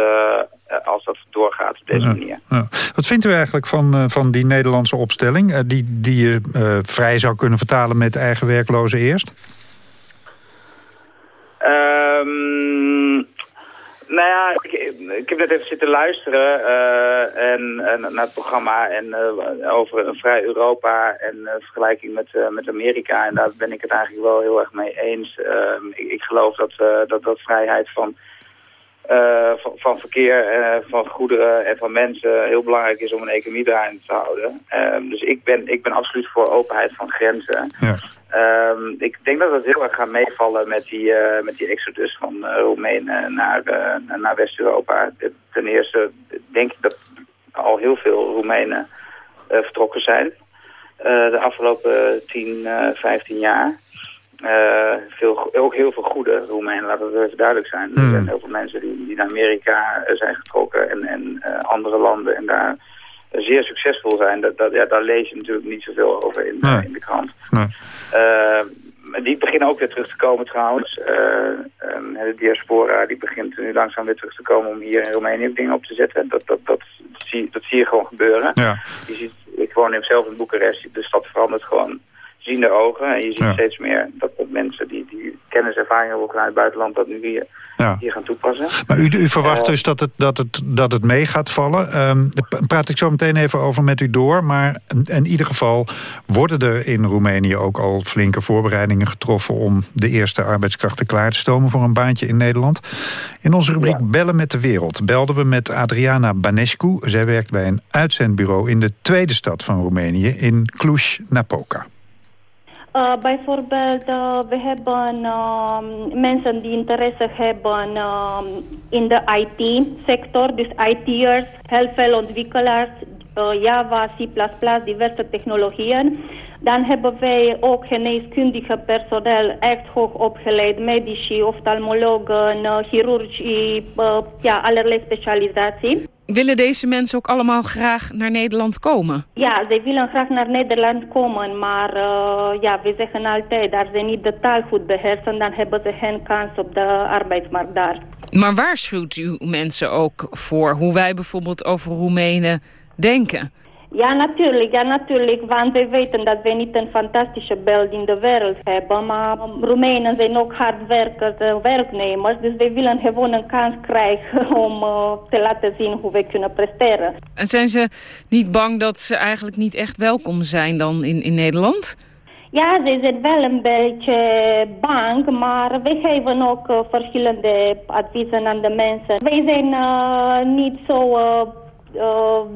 als dat doorgaat op deze ja. manier. Ja. Wat vindt u eigenlijk van, van die Nederlandse opstelling? die, die je vrij zou kunnen vertalen met eigen werklozen eerst? Um, nou ja, ik, heb net even zitten luisteren uh, en, en, naar het programma en, uh, over een vrij Europa en uh, vergelijking met, met Amerika. En daar ben ik het eigenlijk wel heel erg mee eens. Ehm, ik, ik, geloof dat, dat, dat vrijheid van, van, van, verkeer, van goederen en van mensen heel belangrijk is om een economie draaiende te houden. Ehm, dus ik ben, ik ben absoluut voor openheid van grenzen. Ja. Um, ik denk dat het heel erg gaat meevallen met die, uh, met die exodus van uh, Roemenen naar, uh, naar West-Europa. Ten eerste denk ik dat al heel veel Roemenen vertrokken zijn. de afgelopen 10, 15 jaar. Veel, ook heel veel goede Roemenen, laten we even duidelijk zijn. Er zijn heel veel mensen die, die naar Amerika zijn getrokken en, en andere landen en daar zeer succesvol zijn. Dat, dat, ja, daar lees je natuurlijk niet zoveel over in, nee. in de krant. Nee. Uh, die beginnen ook weer terug te komen trouwens. De diaspora die begint nu langzaam weer terug te komen om hier in Roemenië dingen op te zetten. Dat, dat, dat, zie, dat zie je gewoon gebeuren. Ja. Je ziet, ik woon zelf in Boekarest, de stad verandert gewoon ziende ogen. En je ziet Ja. steeds meer dat, dat mensen die, die kennis en ervaring hebben vanuit het buitenland... dat nu hier, Ja. hier gaan toepassen. Maar u, u verwacht Eh, dus dat het, dat, het, dat het mee gaat vallen. Ehm, daar praat ik zo meteen even over met u door. Maar in ieder geval worden er in Roemenië ook al flinke voorbereidingen getroffen... om de eerste arbeidskrachten klaar te stomen voor een baantje in Nederland. In onze rubriek Bellen met de Wereld belden we met Adriana Banescu. Zij werkt bij een uitzendbureau in de tweede stad van Roemenië... in Cluj-Napoca. Uh, bijvoorbeeld, uh, we hebben um, mensen die interesse hebben um, in de IT-sector, dus IT'ers, heel ontwikkelaars, uh, Java, C++, diverse technologieën. Dan hebben wij ook geneeskundige personeel, echt hoog opgeleid, medici, oftalmologen, chirurgie, ja, allerlei specialisatie. Willen deze mensen ook allemaal graag naar Nederland komen? Ja, zij willen graag naar Nederland komen, maar uh, ja, we zeggen altijd, als ze niet de taal goed beheersen, dan hebben ze geen kans op de arbeidsmarkt daar. Maar waarschuwt u mensen ook voor hoe wij bijvoorbeeld over Roemenen denken? Ja, natuurlijk, ja, natuurlijk, want we weten dat we niet een fantastische beeld in de wereld hebben, maar Roemenen zijn ook hardwerkers, uh, werknemers, dus we willen gewoon een kans krijgen om uh, te laten zien hoe we kunnen presteren. En zijn ze niet bang dat ze eigenlijk niet echt welkom zijn dan in, in Nederland? Ja, ze zijn wel een beetje bang, maar we geven ook uh, verschillende adviezen aan de mensen. Wij zijn uh, niet zo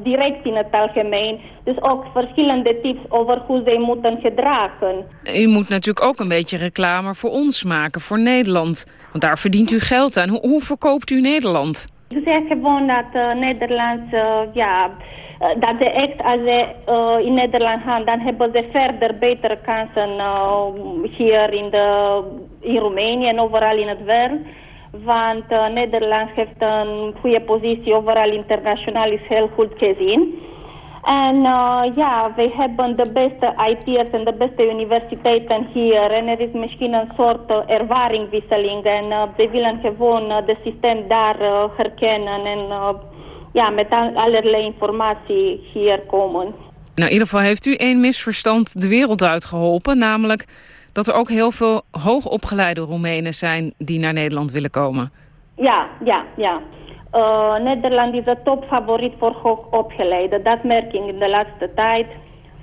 direct in het algemeen, dus ook verschillende tips over hoe zij moeten gedragen. U moet natuurlijk ook een beetje reclame voor ons maken, voor Nederland. Want daar verdient u geld aan. Hoe, hoe verkoopt u Nederland? Ik zeg gewoon dat uh, Nederland, uh, ja, dat ze echt als ze uh, in Nederland gaan, dan hebben ze verder betere kansen hier in, de, in Roemenië en overal in het wereld. Want uh, Nederland heeft een goede positie overal internationaal, is heel goed gezien. En uh, ja, we hebben de beste IT'ers en de beste universiteiten hier. En er is misschien een soort uh, ervaringwisseling. En uh, we willen gewoon uh, het systeem daar uh, herkennen en ja, met al allerlei informatie hier komen. Nou, in ieder geval heeft u één misverstand de wereld uitgeholpen. Namelijk dat er ook heel veel hoogopgeleide Roemenen zijn die naar Nederland willen komen. Ja, ja, ja. Uh, Nederland is de topfavoriet voor hoogopgeleide. Dat merk ik in de laatste tijd.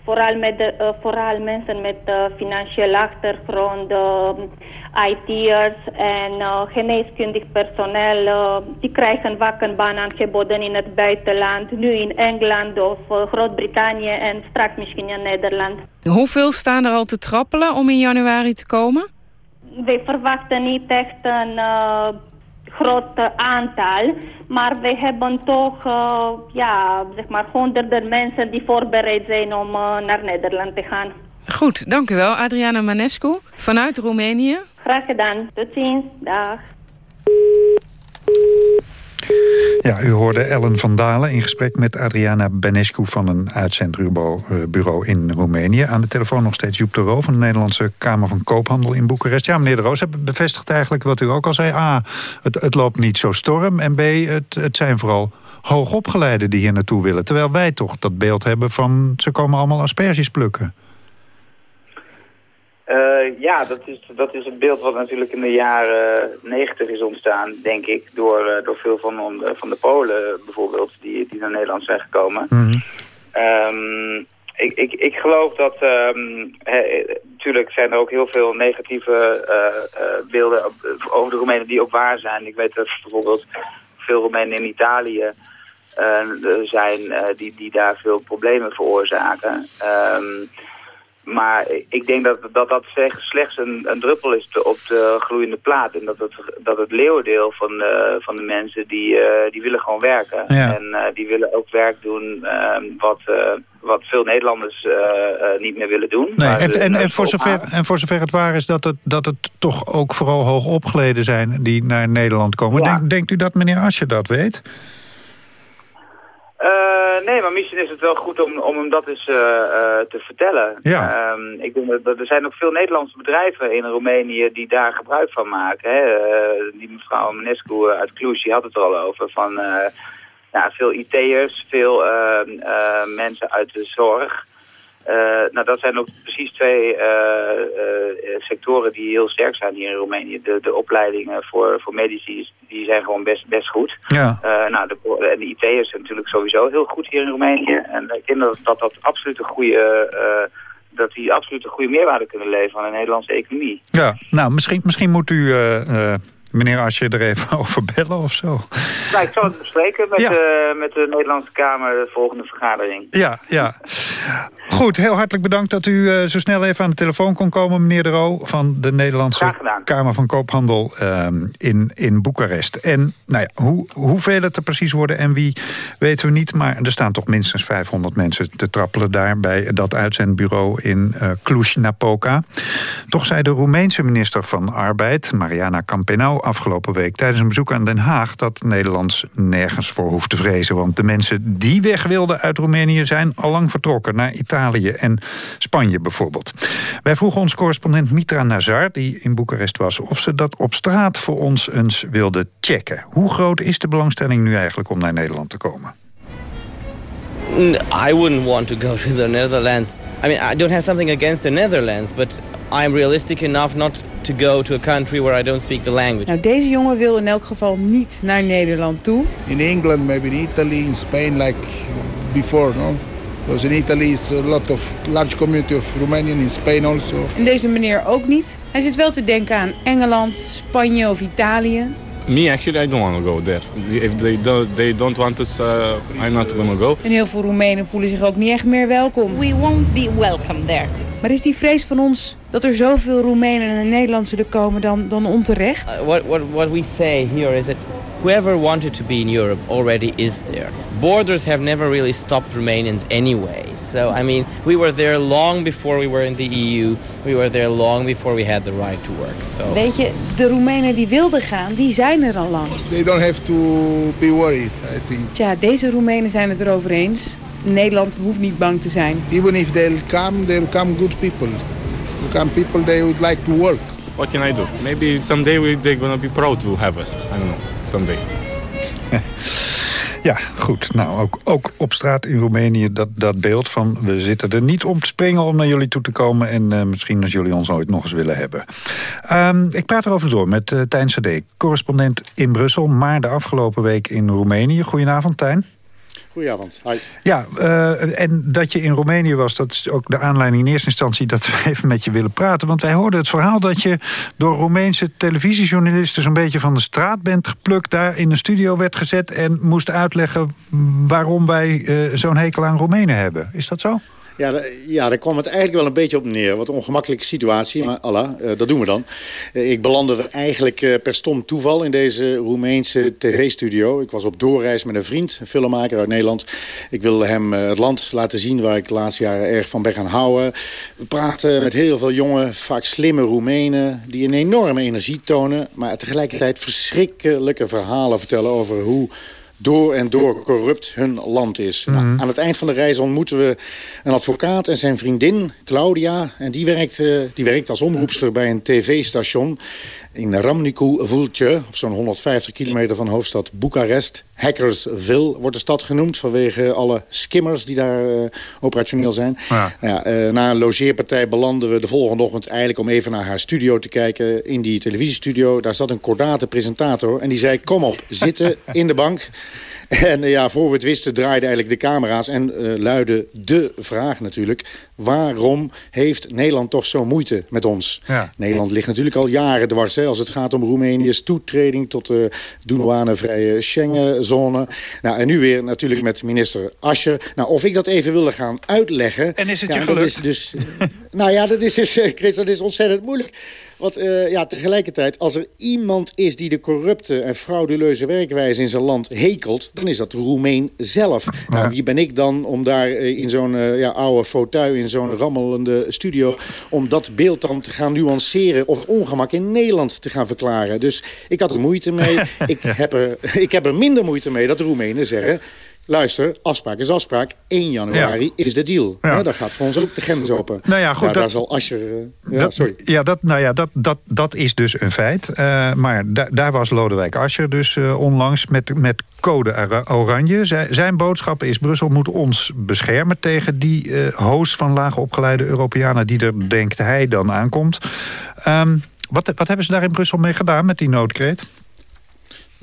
Vooral, met de, uh, vooral mensen met uh, financiële achtergrond, IT'ers en geneeskundig personeel. die krijgen vaak een baan aangeboden in het buitenland. Nu in Engeland of Groot-Brittannië en straks misschien in Nederland. Hoeveel staan er al te trappelen om in januari te komen? We verwachten niet echt een groot aantal. Maar we hebben toch uh, ja, zeg maar honderden mensen die voorbereid zijn om uh, naar Nederland te gaan. Goed, dank u wel. Adriana Manescu vanuit Roemenië. Graag gedaan. Tot ziens. Dag. Ja, u hoorde Ellen van Dalen in gesprek met Adriana Benescu van een uitzendbureau in Roemenië. Aan de telefoon nog steeds Joep de Roo van de Nederlandse Kamer van Koophandel in Boekarest. Ja, meneer de Roos, bevestigt eigenlijk wat u ook al zei. A, het, het loopt niet zo storm. En B, het, het zijn vooral hoogopgeleiden die hier naartoe willen. Terwijl wij toch dat beeld hebben van ze komen allemaal asperges plukken. Uh, ja, dat is, dat is het beeld wat natuurlijk in de jaren negentig is ontstaan, denk ik, door, uh, door veel van, van de Polen bijvoorbeeld, die, die naar Nederland zijn gekomen. Mm -hmm. um, ik, ik, ik geloof dat, um, he, natuurlijk zijn er ook heel veel negatieve uh, beelden over de Roemenen die ook waar zijn. Ik weet dat bijvoorbeeld veel Roemenen in Italië zijn die, die daar veel problemen veroorzaken. Um, maar ik denk dat dat, dat slechts een, een druppel is op de gloeiende plaat. En dat het, dat het leeuwendeel van de, van de mensen, die, uh, die willen gewoon werken. Ja. En uh, die willen ook werk doen uh, wat, wat veel Nederlanders niet meer willen doen. Nee, en, en, en, voor zover, en voor zover het waar is dat het, dat het toch ook vooral hoogopgeleiden zijn die naar Nederland komen. Ja. Denk, denkt u dat meneer Asje dat weet? Uh, nee, maar misschien is het wel goed om, om hem dat eens uh, uh, te vertellen. Ja. Um, ik denk dat, er zijn ook veel Nederlandse bedrijven in Roemenië die daar gebruik van maken. Hè? die mevrouw Menescu uit Cluj, die had het er al over. Van ja, veel IT'ers, veel ehm, mensen uit de zorg. Nou, dat zijn ook precies twee sectoren die heel sterk zijn hier in Roemenië. De, de opleidingen voor, voor medici die zijn gewoon best, best goed. Ja. nou, de, de IT is natuurlijk sowieso heel goed hier in Roemenië. En ik denk dat dat, dat absoluut een goede dat die absoluut een goede meerwaarde kunnen leveren aan de Nederlandse economie. Ja, nou, misschien, misschien moet u meneer Asje er even over bellen of zo. Nou, ik zal het bespreken met, de, met de Nederlandse Kamer, de volgende vergadering. Ja, ja. Goed, heel hartelijk bedankt dat u uh, zo snel even aan de telefoon kon komen, meneer De Roo... van de Nederlandse Kamer van Koophandel uh, in, in Boekarest. En nou ja, hoe, hoeveel het er precies worden en wie, weten we niet... maar er staan toch minstens 500 mensen te trappelen daar... bij dat uitzendbureau in uh, Cluj-Napoca. Toch zei de Roemeense minister van Arbeid, Mariana Campenau afgelopen week tijdens een bezoek aan Den Haag... dat Nederland nergens voor hoeft te vrezen. Want de mensen die weg wilden uit Roemenië zijn al lang vertrokken... naar Italië en Spanje bijvoorbeeld. Wij vroegen ons correspondent Mitra Nazar, die in Boekarest was... of ze dat op straat voor ons eens wilde checken. Hoe groot is de belangstelling nu eigenlijk om naar Nederland te komen? I wouldn't want to go to the Netherlands. I mean, I don't have something against the Netherlands, but I'm realistic enough not to go to a country where I don't speak the language. Nou, deze jongen wil in elk geval niet naar Nederland toe. In England, maybe in Italy, in Spain, like before, no? Because in Italy is a lot of large community of Romanian in Spain also. En deze meneer ook niet. Hij zit wel te denken aan Engeland, Spanje of Italië. Me, actually, I don't want to go there. If they don't, they don't want us, uh, I'm not going to go. En heel veel Roemenen voelen zich ook niet echt meer welkom. We won't be welcome there. Maar is die vrees van ons dat er zoveel Roemenen naar Nederland zullen komen dan, dan onterecht? Uh, what, what, what we say here is that whoever wanted to be in Europe already is there. Borders have never really stopped Romanians anyway. So, I mean, we were there long before we were in the EU. We were there long before we had the right to work. So. Weet je, de Roemenen die wilden gaan, die zijn er al lang. They don't have to be worried, I think. Tja, deze Roemenen zijn het erover eens. Nederland hoeft niet bang te zijn. Even if they'll come, they'll come good people. They'll come people they would like to work. What can I do? Maybe someday they're gonna be proud to have us. I don't know. Someday. Ja, goed. Nou, ook, ook op straat in Roemenië dat, dat beeld van... we zitten er niet om te springen om naar jullie toe te komen... en uh, misschien als jullie ons ooit nog eens willen hebben. Um, ik praat erover door met uh, Tijn Sade, correspondent in Brussel... maar de afgelopen week in Roemenië. Goedenavond, Tijn. Goedenavond. Ja, uh, en dat je in Roemenië was, dat is ook de aanleiding in eerste instantie dat we even met je willen praten. Want wij hoorden het verhaal dat je door Roemeense televisiejournalisten zo'n beetje van de straat bent geplukt, daar in een studio werd gezet en moest uitleggen waarom wij uh, zo'n hekel aan Roemenen hebben. Is dat zo? Ja, ja, daar kwam het eigenlijk wel een beetje op neer. Wat een ongemakkelijke situatie, maar Allah, uh, dat doen we dan. Uh, ik belandde er eigenlijk uh, per stom toeval in deze Roemeense tv-studio. Ik was op doorreis met een vriend, een filmmaker uit Nederland. Ik wilde hem het land laten zien waar ik de laatste jaren erg van ben gaan houden. We praten met heel veel jonge, vaak slimme Roemenen... die een enorme energie tonen, maar tegelijkertijd verschrikkelijke verhalen vertellen over hoe door en door corrupt hun land is. nou, aan het eind van de reis ontmoeten we een advocaat en zijn vriendin, Claudia. En die werkt, uh, die werkt als omroepster bij een tv-station in Ramnicu Vulce, op zo'n 150 kilometer van hoofdstad Boekarest. Hackersville wordt de stad genoemd vanwege alle skimmers die daar uh, operationeel zijn. Ja. Ja, uh, na een logeerpartij belanden we de volgende ochtend eigenlijk om even naar haar studio te kijken. In die televisiestudio, daar zat een kordate presentator en die zei kom op, zitten in de bank. En ja, voor we het wisten draaiden eigenlijk de camera's en uh, luidde de vraag natuurlijk... waarom heeft Nederland toch zo moeite met ons? Ja. Nederland ligt natuurlijk al jaren dwars hè, als het gaat om Roemenië's toetreding... tot de douanevrije Schengenzone. Nou, en nu weer natuurlijk met minister Ascher. Nou, of ik dat even wilde gaan uitleggen... En is het ja, je gelukt? Is dus, nou ja, dat is dus, Chris, dat is ontzettend moeilijk. Want uh, ja, tegelijkertijd, als er iemand is die de corrupte en frauduleuze werkwijze in zijn land hekelt, dan is dat de Roemeen zelf. Ja. Nou, wie ben ik dan om daar uh, in zo'n uh, ja, oude fauteuil, in zo'n rammelende studio, om dat beeld dan te gaan nuanceren of ongemak in Nederland te gaan verklaren. Dus ik had er moeite mee. ik, heb er, ik heb er minder moeite mee dat de Roemenen zeggen... luister, afspraak is afspraak. 1 januari is de deal. Ja. daar gaat voor ons ook de grens open. Nou ja, goed. Ja, dat, daar zal Asscher... Uh, ja, dat, sorry. Ja, dat, nou ja, dat, dat, dat is dus een feit. Uh, maar da, daar was Lodewijk Asscher dus uh, onlangs met, met code oranje. Zij, zijn boodschap is... Brussel moet ons beschermen tegen die host van laagopgeleide Europeanen... die er, denkt hij, dan aankomt. Um, wat, wat hebben ze daar in Brussel mee gedaan met die noodkreet?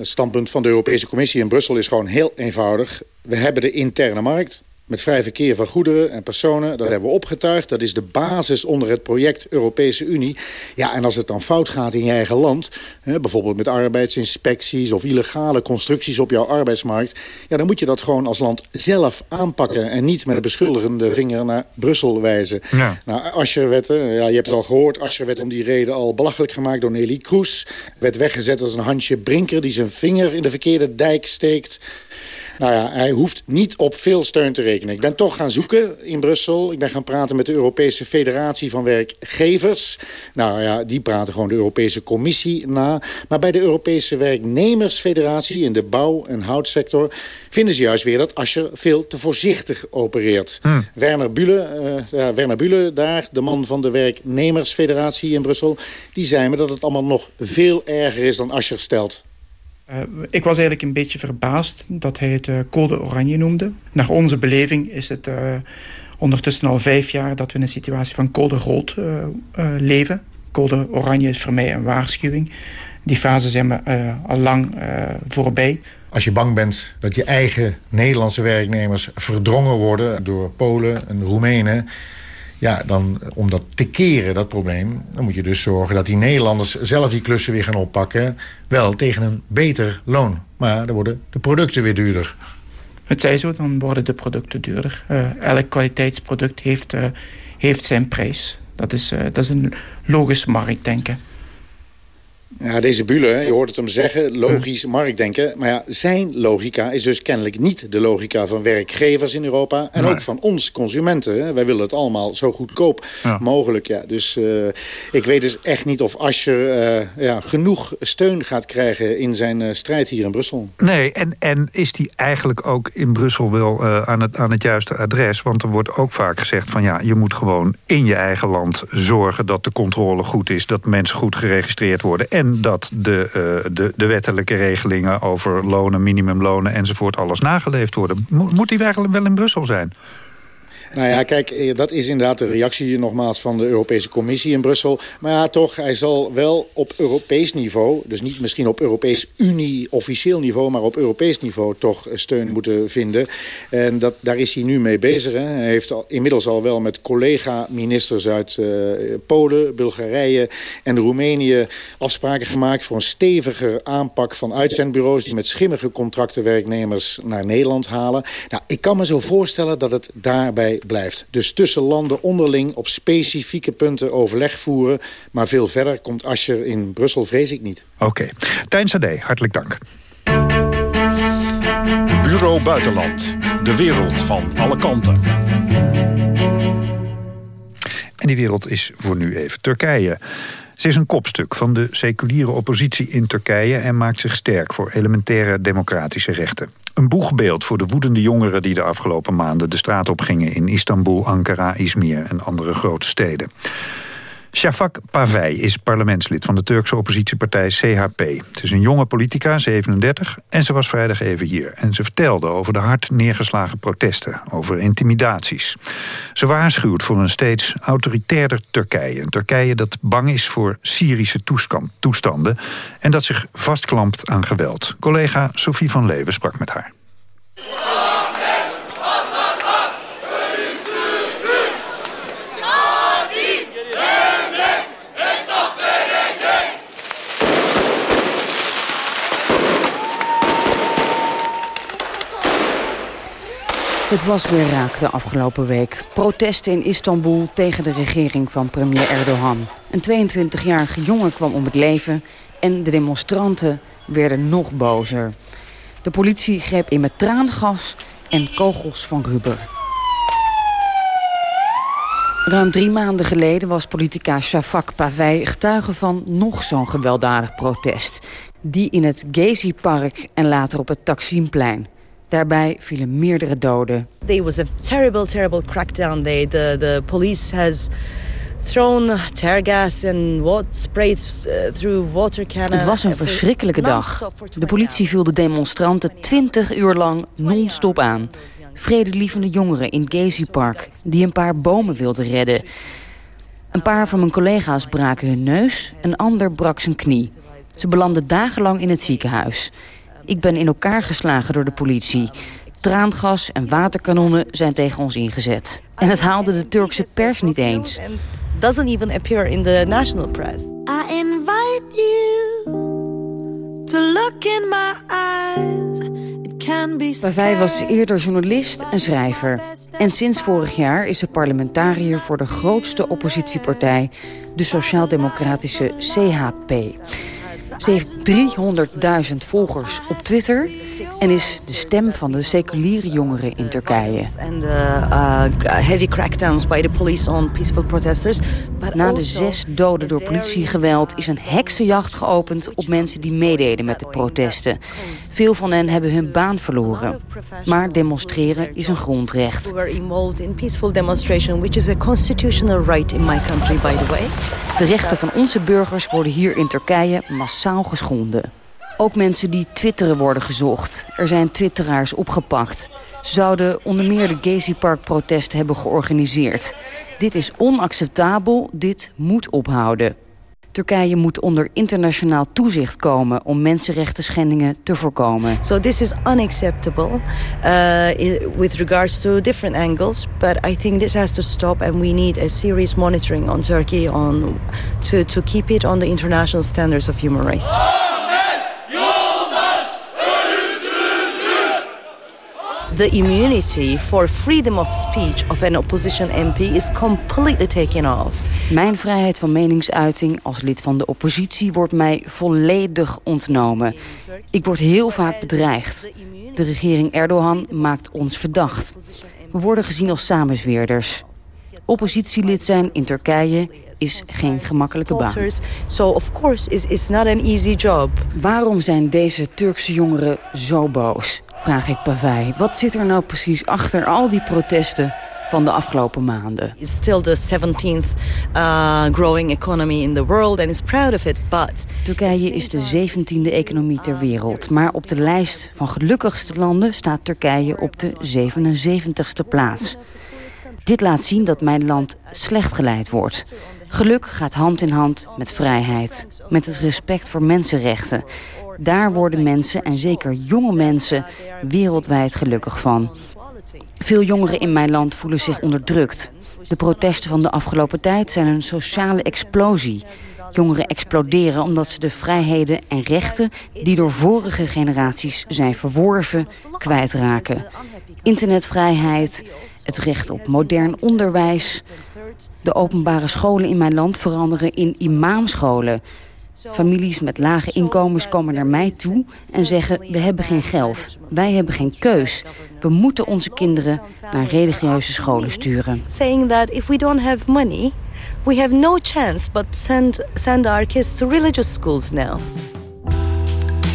Het standpunt van de Europese Commissie in Brussel is gewoon heel eenvoudig. We hebben de interne markt met vrij verkeer van goederen en personen. Dat hebben we opgetuigd. Dat is de basis onder het project Europese Unie. Ja, en als het dan fout gaat in je eigen land... Hè, bijvoorbeeld met arbeidsinspecties of illegale constructies op jouw arbeidsmarkt... ja, dan moet je dat gewoon als land zelf aanpakken... en niet met een beschuldigende vinger naar Brussel wijzen. Ja. Nou, Ascherwetten, ja, je hebt het al gehoord... Asscher werd om die reden al belachelijk gemaakt door Nelly Kroes. Werd weggezet als een handje Brinker die zijn vinger in de verkeerde dijk steekt... Nou ja, hij hoeft niet op veel steun te rekenen. Ik ben toch gaan zoeken in Brussel. Ik ben gaan praten met de Europese Federatie van Werkgevers. Nou ja, die praten gewoon de Europese Commissie na. Maar bij de Europese Werknemersfederatie in de bouw- en houtsector... vinden ze juist weer dat Ascher veel te voorzichtig opereert. Hm. Werner, Bule, uh, ja, Werner Bule daar, de man van de Werknemersfederatie in Brussel... die zei me dat het allemaal nog veel erger is dan Ascher stelt. Uh, ik was eigenlijk een beetje verbaasd dat hij het uh, code oranje noemde. Naar onze beleving is het uh, ondertussen al vijf jaar dat we in een situatie van code rood leven. Code oranje is voor mij een waarschuwing. Die fase zijn we al lang voorbij. Als je bang bent dat je eigen Nederlandse werknemers verdrongen worden door Polen en Roemenen ja, dan om dat te keren, dat probleem... dan moet je dus zorgen dat die Nederlanders zelf die klussen weer gaan oppakken. Wel tegen een beter loon. Maar dan worden de producten weer duurder. Het zij zo, dan worden de producten duurder. Uh, elk kwaliteitsproduct heeft, uh, heeft zijn prijs. Dat is, uh, dat is een logisch marktdenken. Ja, deze Bule, je hoort het hem zeggen, logisch marktdenken. Maar ja, zijn logica is dus kennelijk niet de logica van werkgevers in Europa. En nee. ook van ons consumenten. Wij willen het allemaal zo goedkoop ja. mogelijk. Ja. Dus uh, ik weet dus echt niet of Asscher uh, ja, genoeg steun gaat krijgen in zijn uh, strijd hier in Brussel. Nee, en, en is die eigenlijk ook in Brussel wel aan, het, aan het juiste adres? Want er wordt ook vaak gezegd van ja, je moet gewoon in je eigen land zorgen dat de controle goed is. Dat mensen goed geregistreerd worden. En dat de, uh, de, de wettelijke regelingen over lonen, minimumlonen enzovoort... alles nageleefd worden. Mo moet die eigenlijk wel in Brussel zijn? Nou ja, kijk, dat is inderdaad de reactie nogmaals van de Europese Commissie in Brussel. Maar ja, toch, hij zal wel op Europees niveau... dus niet misschien op Europees Unie officieel niveau... maar op Europees niveau toch steun moeten vinden. En dat, daar is hij nu mee bezig. Hè. Hij heeft inmiddels al wel met collega-ministers uit uh, Polen, Bulgarije en Roemenië... afspraken gemaakt voor een steviger aanpak van uitzendbureaus... die met schimmige contracten werknemers naar Nederland halen. Nou, ik kan me zo voorstellen dat het daarbij blijft. Dus tussen landen onderling op specifieke punten overleg voeren. Maar veel verder komt Ascher in Brussel, vrees ik niet. Oké. Okay. Tijn Sade, hartelijk dank. Bureau Buitenland. De wereld van alle kanten. En die wereld is voor nu even Turkije. Ze is een kopstuk van de seculiere oppositie in Turkije... en maakt zich sterk voor elementaire democratische rechten. Een boegbeeld voor de woedende jongeren die de afgelopen maanden de straat op gingen... in Istanbul, Ankara, Izmir en andere grote steden. Shafak Pavey is parlementslid van de Turkse oppositiepartij CHP. Ze is een jonge politica, 37, en ze was vrijdag even hier. En ze vertelde over de hard neergeslagen protesten, over intimidaties. Ze waarschuwt voor een steeds autoritairder Turkije. Een Turkije dat bang is voor Syrische toestanden... en dat zich vastklampt aan geweld. Collega Sophie van Leeuwen sprak met haar. Het was weer raak de afgelopen week. Protesten in Istanbul tegen de regering van premier Erdogan. Een 22-jarige jongen kwam om het leven en de demonstranten werden nog bozer. De politie greep in met traangas en kogels van rubber. Ruim drie maanden geleden was politica Shafak Pavey getuige van nog zo'n gewelddadig protest. Die in het Gezi-park en later op het Taksimplein. Daarbij vielen meerdere doden. There was a terrible, terrible crackdown. They, the, the police has thrown tear gas and what sprayed uh, through water cannon. Het was een verschrikkelijke dag. De politie viel de demonstranten 20 uur lang non-stop aan. Vredelievende jongeren in Gezi Park die een paar bomen wilden redden. Een paar van mijn collega's braken hun neus, een ander brak zijn knie. Ze belanden dagenlang in het ziekenhuis. Ik ben in elkaar geslagen door de politie. Traangas en waterkanonnen zijn tegen ons ingezet. En het haalde de Turkse pers niet eens. Doesn't even appear in the national press. I invite you to look in my eyes. Pavij was eerder journalist en schrijver. En sinds vorig jaar is ze parlementariër voor de grootste oppositiepartij... de Sociaal-Democratische CHP. Ze heeft 300.000 volgers op Twitter en is de stem van de seculiere jongeren in Turkije. Uh, protesters. Na de zes doden door politiegeweld is een heksenjacht geopend op mensen die meededen met de protesten. Veel van hen hebben hun baan verloren. Maar demonstreren is een grondrecht. De rechten van onze burgers worden hier in Turkije massaal Ook mensen die twitteren worden gezocht. Er zijn twitteraars opgepakt. Ze zouden onder meer de Gezi Park protest hebben georganiseerd. Dit is onacceptabel, dit moet ophouden. Turkije moet onder internationaal toezicht komen om mensenrechten schendingen te voorkomen. So this is unacceptable uh, with regards to different angles, but I think this has to stop and we need a serious monitoring on Turkey on to to keep it on the international standards of human rights. The immunity for freedom of speech of an opposition MP is completely taken off. Mijn vrijheid van meningsuiting als lid van de oppositie wordt mij volledig ontnomen. Ik word heel vaak bedreigd. De regering Erdogan maakt ons verdacht. We worden gezien als samenzweerders. Oppositielid zijn in Turkije is geen gemakkelijke baan. So of course is it's not an easy job. Waarom zijn deze Turkse jongeren zo boos? Vraag ik Pavij. Wat zit er nou precies achter al die protesten van de afgelopen maanden. It's still the 17th uh, growing economy in the world and is proud of it, but Turkije is de 17e economie ter wereld, maar op de lijst van gelukkigste landen staat Turkije op de 77ste plaats. Dit laat zien dat mijn land slecht geleid wordt. Geluk gaat hand in hand met vrijheid, met het respect voor mensenrechten. Daar worden mensen, en zeker jonge mensen, wereldwijd gelukkig van. Veel jongeren in mijn land voelen zich onderdrukt. De protesten van de afgelopen tijd zijn een sociale explosie. Jongeren exploderen omdat ze de vrijheden en rechten... die door vorige generaties zijn verworven, kwijtraken. Internetvrijheid, het recht op modern onderwijs... De openbare scholen in mijn land veranderen in imamscholen. Families met lage inkomens komen naar mij toe en zeggen... we hebben geen geld, wij hebben geen keus. We moeten onze kinderen naar religieuze scholen sturen. Saying that if we don't have money, we have no chance but send, send our kids to religious schools now.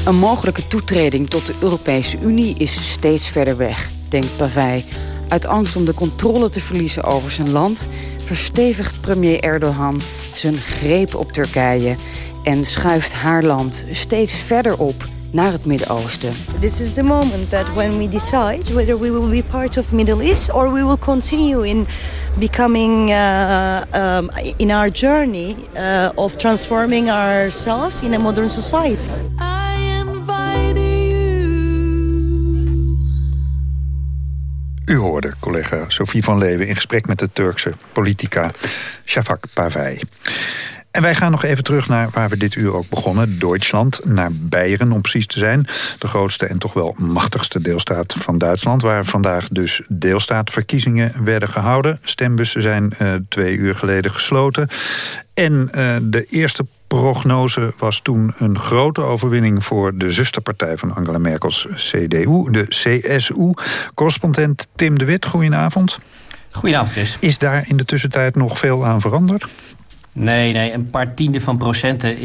Een mogelijke toetreding tot de Europese Unie is steeds verder weg, denkt Pavij. Uit angst om de controle te verliezen over zijn land... verstevigt premier Erdogan zijn greep op Turkije... en schuift haar land steeds verder op naar het Midden-Oosten. This is the moment that when we decide whether we will be part of Middle East or we will continue in becoming uh, um, in our journey uh, of transforming ourselves in a modern society. U hoorde collega Sophie van Leeuwen in gesprek met de Turkse politica Shafak Pavai. En wij gaan nog even terug naar waar we dit uur ook begonnen. Duitsland, naar Beieren om precies te zijn. De grootste en toch wel machtigste deelstaat van Duitsland... waar vandaag dus deelstaatverkiezingen werden gehouden. Stembussen zijn uh, twee uur geleden gesloten. En uh, de eerste prognose was toen een grote overwinning... voor de zusterpartij van Angela Merkels CDU, de CSU. Correspondent Tim de Wit, goedenavond. Goedenavond, Chris. Is daar in de tussentijd nog veel aan veranderd? Nee, nee, een paar tienden van procenten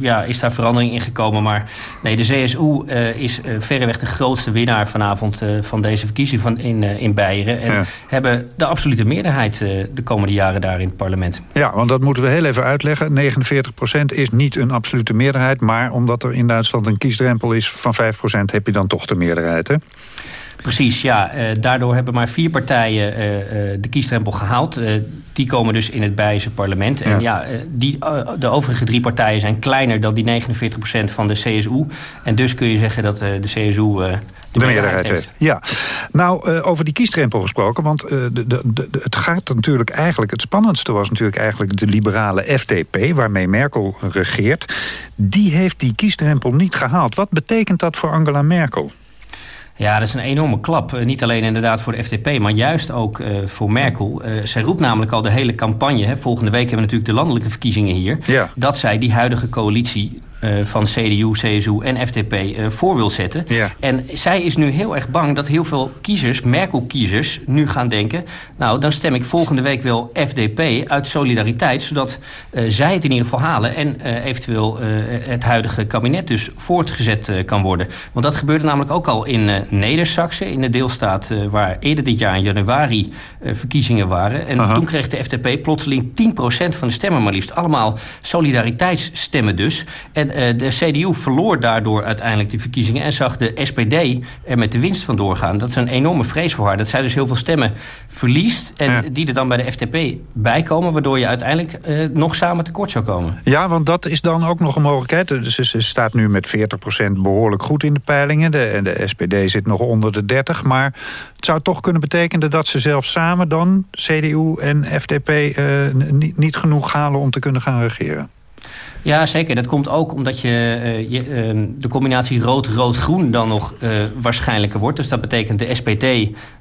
ja, is daar verandering in gekomen. Maar nee, de CSU uh, is uh, verreweg de grootste winnaar vanavond uh, van deze verkiezing van in, in Beieren. En ja. hebben de absolute meerderheid de komende jaren daar in het parlement. Ja, want dat moeten we heel even uitleggen. 49 procent is niet een absolute meerderheid. Maar omdat er in Duitsland een kiesdrempel is van 5 procent... heb je dan toch de meerderheid, hè? Precies, ja. Uh, daardoor hebben maar vier partijen uh, uh, de kiesdrempel gehaald. die komen dus in het Bijse parlement. En ja, die, de overige drie partijen zijn kleiner dan die 49% van de CSU. En dus kun je zeggen dat de CSU de, de meerderheid heeft. Ja. Nou, over die kiesdrempel gesproken. Want de, de, de, het gaat natuurlijk eigenlijk... Het spannendste was natuurlijk eigenlijk de liberale FDP... waarmee Merkel regeert. Die heeft die kiesdrempel niet gehaald. Wat betekent dat voor Angela Merkel? Ja, dat is een enorme klap. Uh, niet alleen inderdaad voor de FDP, maar juist ook uh, voor Merkel. Uh, zij roept namelijk al de hele campagne... Hè, volgende week hebben we natuurlijk de landelijke verkiezingen hier... Ja. dat zij die huidige coalitie van CDU, CSU en FDP uh, voor wil zetten. Ja. En zij is nu heel erg bang dat heel veel kiezers, Merkel-kiezers... nu gaan denken, nou, dan stem ik volgende week wel FDP uit solidariteit... zodat uh, zij het in ieder geval halen... en eventueel het huidige kabinet dus voortgezet kan worden. Want dat gebeurde namelijk ook al in Neder-Saxe... in de deelstaat waar eerder dit jaar in januari verkiezingen waren. En Aha. toen kreeg de FDP plotseling 10% van de stemmen maar liefst. Allemaal solidariteitsstemmen dus. En uh, de CDU verloor daardoor uiteindelijk de verkiezingen... en zag de SPD er met de winst van doorgaan. Dat is een enorme vrees voor haar. Dat zij dus heel veel stemmen verliest... en ja. die er dan bij de FDP bij komen... waardoor je uiteindelijk uh, nog samen tekort zou komen. Ja, want dat is dan ook nog een mogelijkheid. Dus ze staat nu met 40% behoorlijk goed in de peilingen. De, de SPD zit nog onder de 30. Maar het zou toch kunnen betekenen dat ze zelf samen dan... CDU en FDP niet genoeg halen om te kunnen gaan regeren. Ja, zeker. Dat komt ook omdat je, uh, je uh, de combinatie rood-rood-groen dan nog uh, waarschijnlijker wordt. Dus dat betekent de SPT,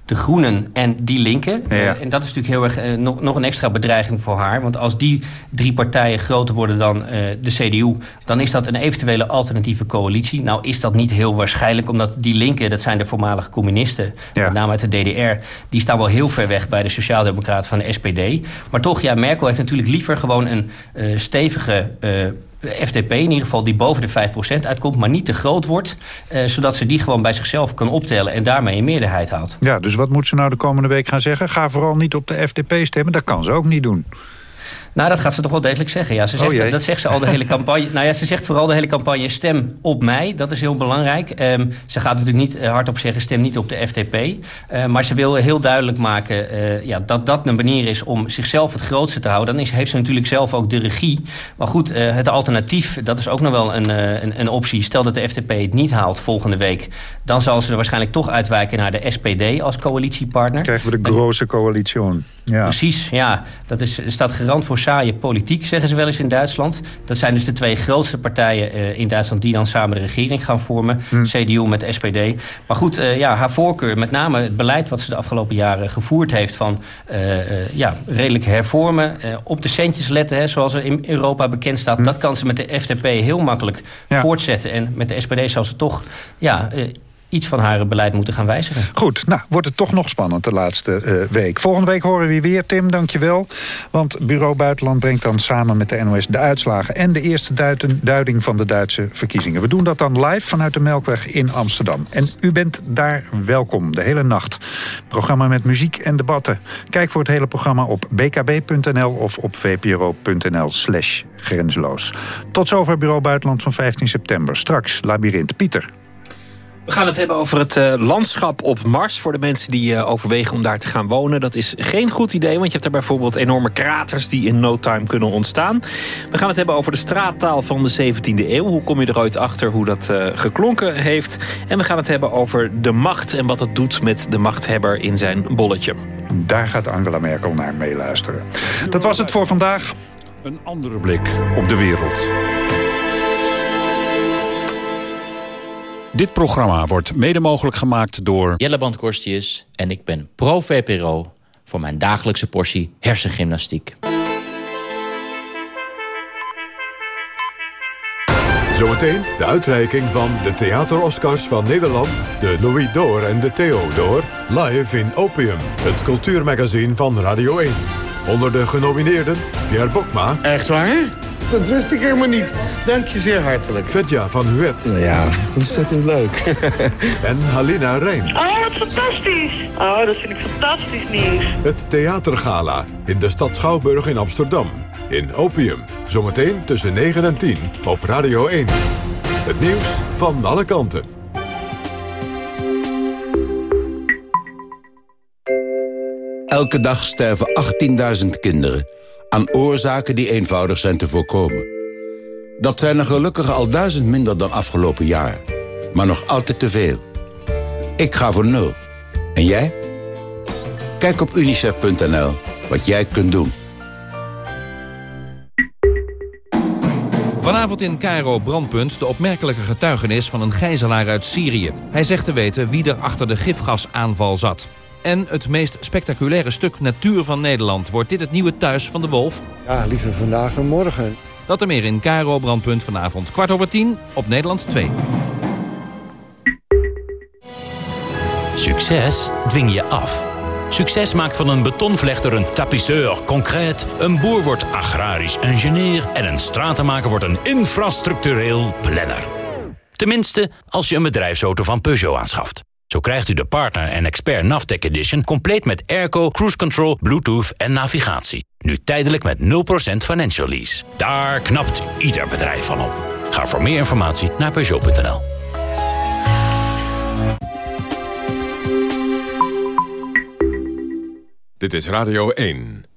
de Groenen en die Linken. Ja. en dat is natuurlijk heel erg nog, nog een extra bedreiging voor haar. Want als die drie partijen groter worden dan de CDU... dan is dat een eventuele alternatieve coalitie. Nou is dat niet heel waarschijnlijk, omdat die Linken... dat zijn de voormalige communisten, ja. met name uit de DDR... die staan wel heel ver weg bij de Sociaaldemocraten van de SPD. Maar toch, ja, Merkel heeft natuurlijk liever gewoon een stevige FDP in ieder geval die boven de 5% uitkomt... maar niet te groot wordt, uh, zodat ze die gewoon bij zichzelf kan optellen... en daarmee een meerderheid haalt. Ja, dus wat moet ze nou de komende week gaan zeggen? Ga vooral niet op de FDP stemmen, dat kan ze ook niet doen. Nou, dat gaat ze toch wel degelijk zeggen. Ja, ze zegt, oh dat zegt ze al de hele campagne. nou ja, ze zegt vooral de hele campagne stem op mij. Dat is heel belangrijk. Um, ze gaat natuurlijk niet uh, hardop zeggen stem niet op de FDP. Uh, maar ze wil heel duidelijk maken uh, ja, dat dat een manier is om zichzelf het grootste te houden. Dan is, heeft ze natuurlijk zelf ook de regie. Maar goed, het alternatief, dat is ook nog wel een, een, een, optie. Stel dat de FDP het niet haalt volgende week. Dan zal ze er waarschijnlijk toch uitwijken naar de SPD als coalitiepartner. Krijgen we de grote coalitie. Ja. Precies, ja. Dat is, staat garant voor saaie politiek, zeggen ze wel eens in Duitsland. Dat zijn dus de twee grootste partijen uh, in Duitsland... die dan samen de regering gaan vormen. Hm. CDU met SPD. Maar goed, uh, ja, haar voorkeur, met name het beleid... wat ze de afgelopen jaren gevoerd heeft van uh, ja, redelijk hervormen... op de centjes letten, hè, zoals er in Europa bekend staat... Hm. dat kan ze met de FDP heel makkelijk ja. voortzetten. En met de SPD zal ze toch... Ja, iets van haar beleid moeten gaan wijzigen. Goed, nou wordt het toch nog spannend de laatste uh, week. Volgende week horen we weer, Tim, dankjewel. Want Bureau Buitenland brengt dan samen met de NOS de uitslagen... en de eerste duiding van de Duitse verkiezingen. We doen dat dan live vanuit de Melkweg in Amsterdam. En u bent daar welkom, de hele nacht. Programma met muziek en debatten. Kijk voor het hele programma op bkb.nl of op vpro.nl slash grenzeloos. Tot zover Bureau Buitenland van 15 september. Straks Labyrinth. Pieter. We gaan het hebben over het uh, landschap op Mars... voor de mensen die uh, overwegen om daar te gaan wonen. Dat is geen goed idee, want je hebt daar bijvoorbeeld enorme kraters... die in no time kunnen ontstaan. We gaan het hebben over de straattaal van de 17e eeuw. Hoe kom je er ooit achter hoe dat uh, geklonken heeft? En we gaan het hebben over de macht en wat het doet met de machthebber in zijn bolletje. Daar gaat Angela Merkel naar meeluisteren. Dat was het voor vandaag. Een andere blik op de wereld. Dit programma wordt mede mogelijk gemaakt door... Jelle Bandkorstius en ik ben pro-VPRO... voor mijn dagelijkse portie hersengymnastiek. Zometeen de uitreiking van de Theater Oscars van Nederland... de Louis Door en de Theo Door... live in Opium, het cultuurmagazine van Radio 1. Onder de genomineerden Pierre Bokma. Echt waar? Dat wist ik helemaal niet. Dank je zeer hartelijk. Vetja van Huet. Ja, ontzettend leuk. en Halina Rijn. Oh, wat fantastisch. Oh, dat vind ik fantastisch nieuws. Het Theatergala in de stad Schouwburg in Amsterdam. In Opium. Zometeen tussen 9 en 10 op Radio 1. Het nieuws van alle kanten. Elke dag sterven 18.000 kinderen aan oorzaken die eenvoudig zijn te voorkomen. Dat zijn er gelukkig al duizend minder dan afgelopen jaar. Maar nog altijd te veel. Ik ga voor nul. En jij? Kijk op unicef.nl wat jij kunt doen. Vanavond in Cairo Brandpunt de opmerkelijke getuigenis van een gijzelaar uit Syrië. Hij zegt te weten wie er achter de gifgasaanval zat. En het meest spectaculaire stuk natuur van Nederland. Wordt dit het nieuwe thuis van de wolf? Ja, liever vandaag dan morgen. Dat er meer in Cairo Brandpunt vanavond. Kwart over tien op Nederland 2. Succes dwing je af. Succes maakt van een betonvlechter een tapisseur concreet. Een boer wordt agrarisch ingenieur. En een stratenmaker wordt een infrastructureel planner. Tenminste, als je een bedrijfsauto van Peugeot aanschaft. Zo krijgt u de Partner en Expert Navtec Edition... compleet met airco, cruise control, bluetooth en navigatie. Nu tijdelijk met 0% financial lease. Daar knapt ieder bedrijf van op. Ga voor meer informatie naar Peugeot.nl. Dit is Radio 1.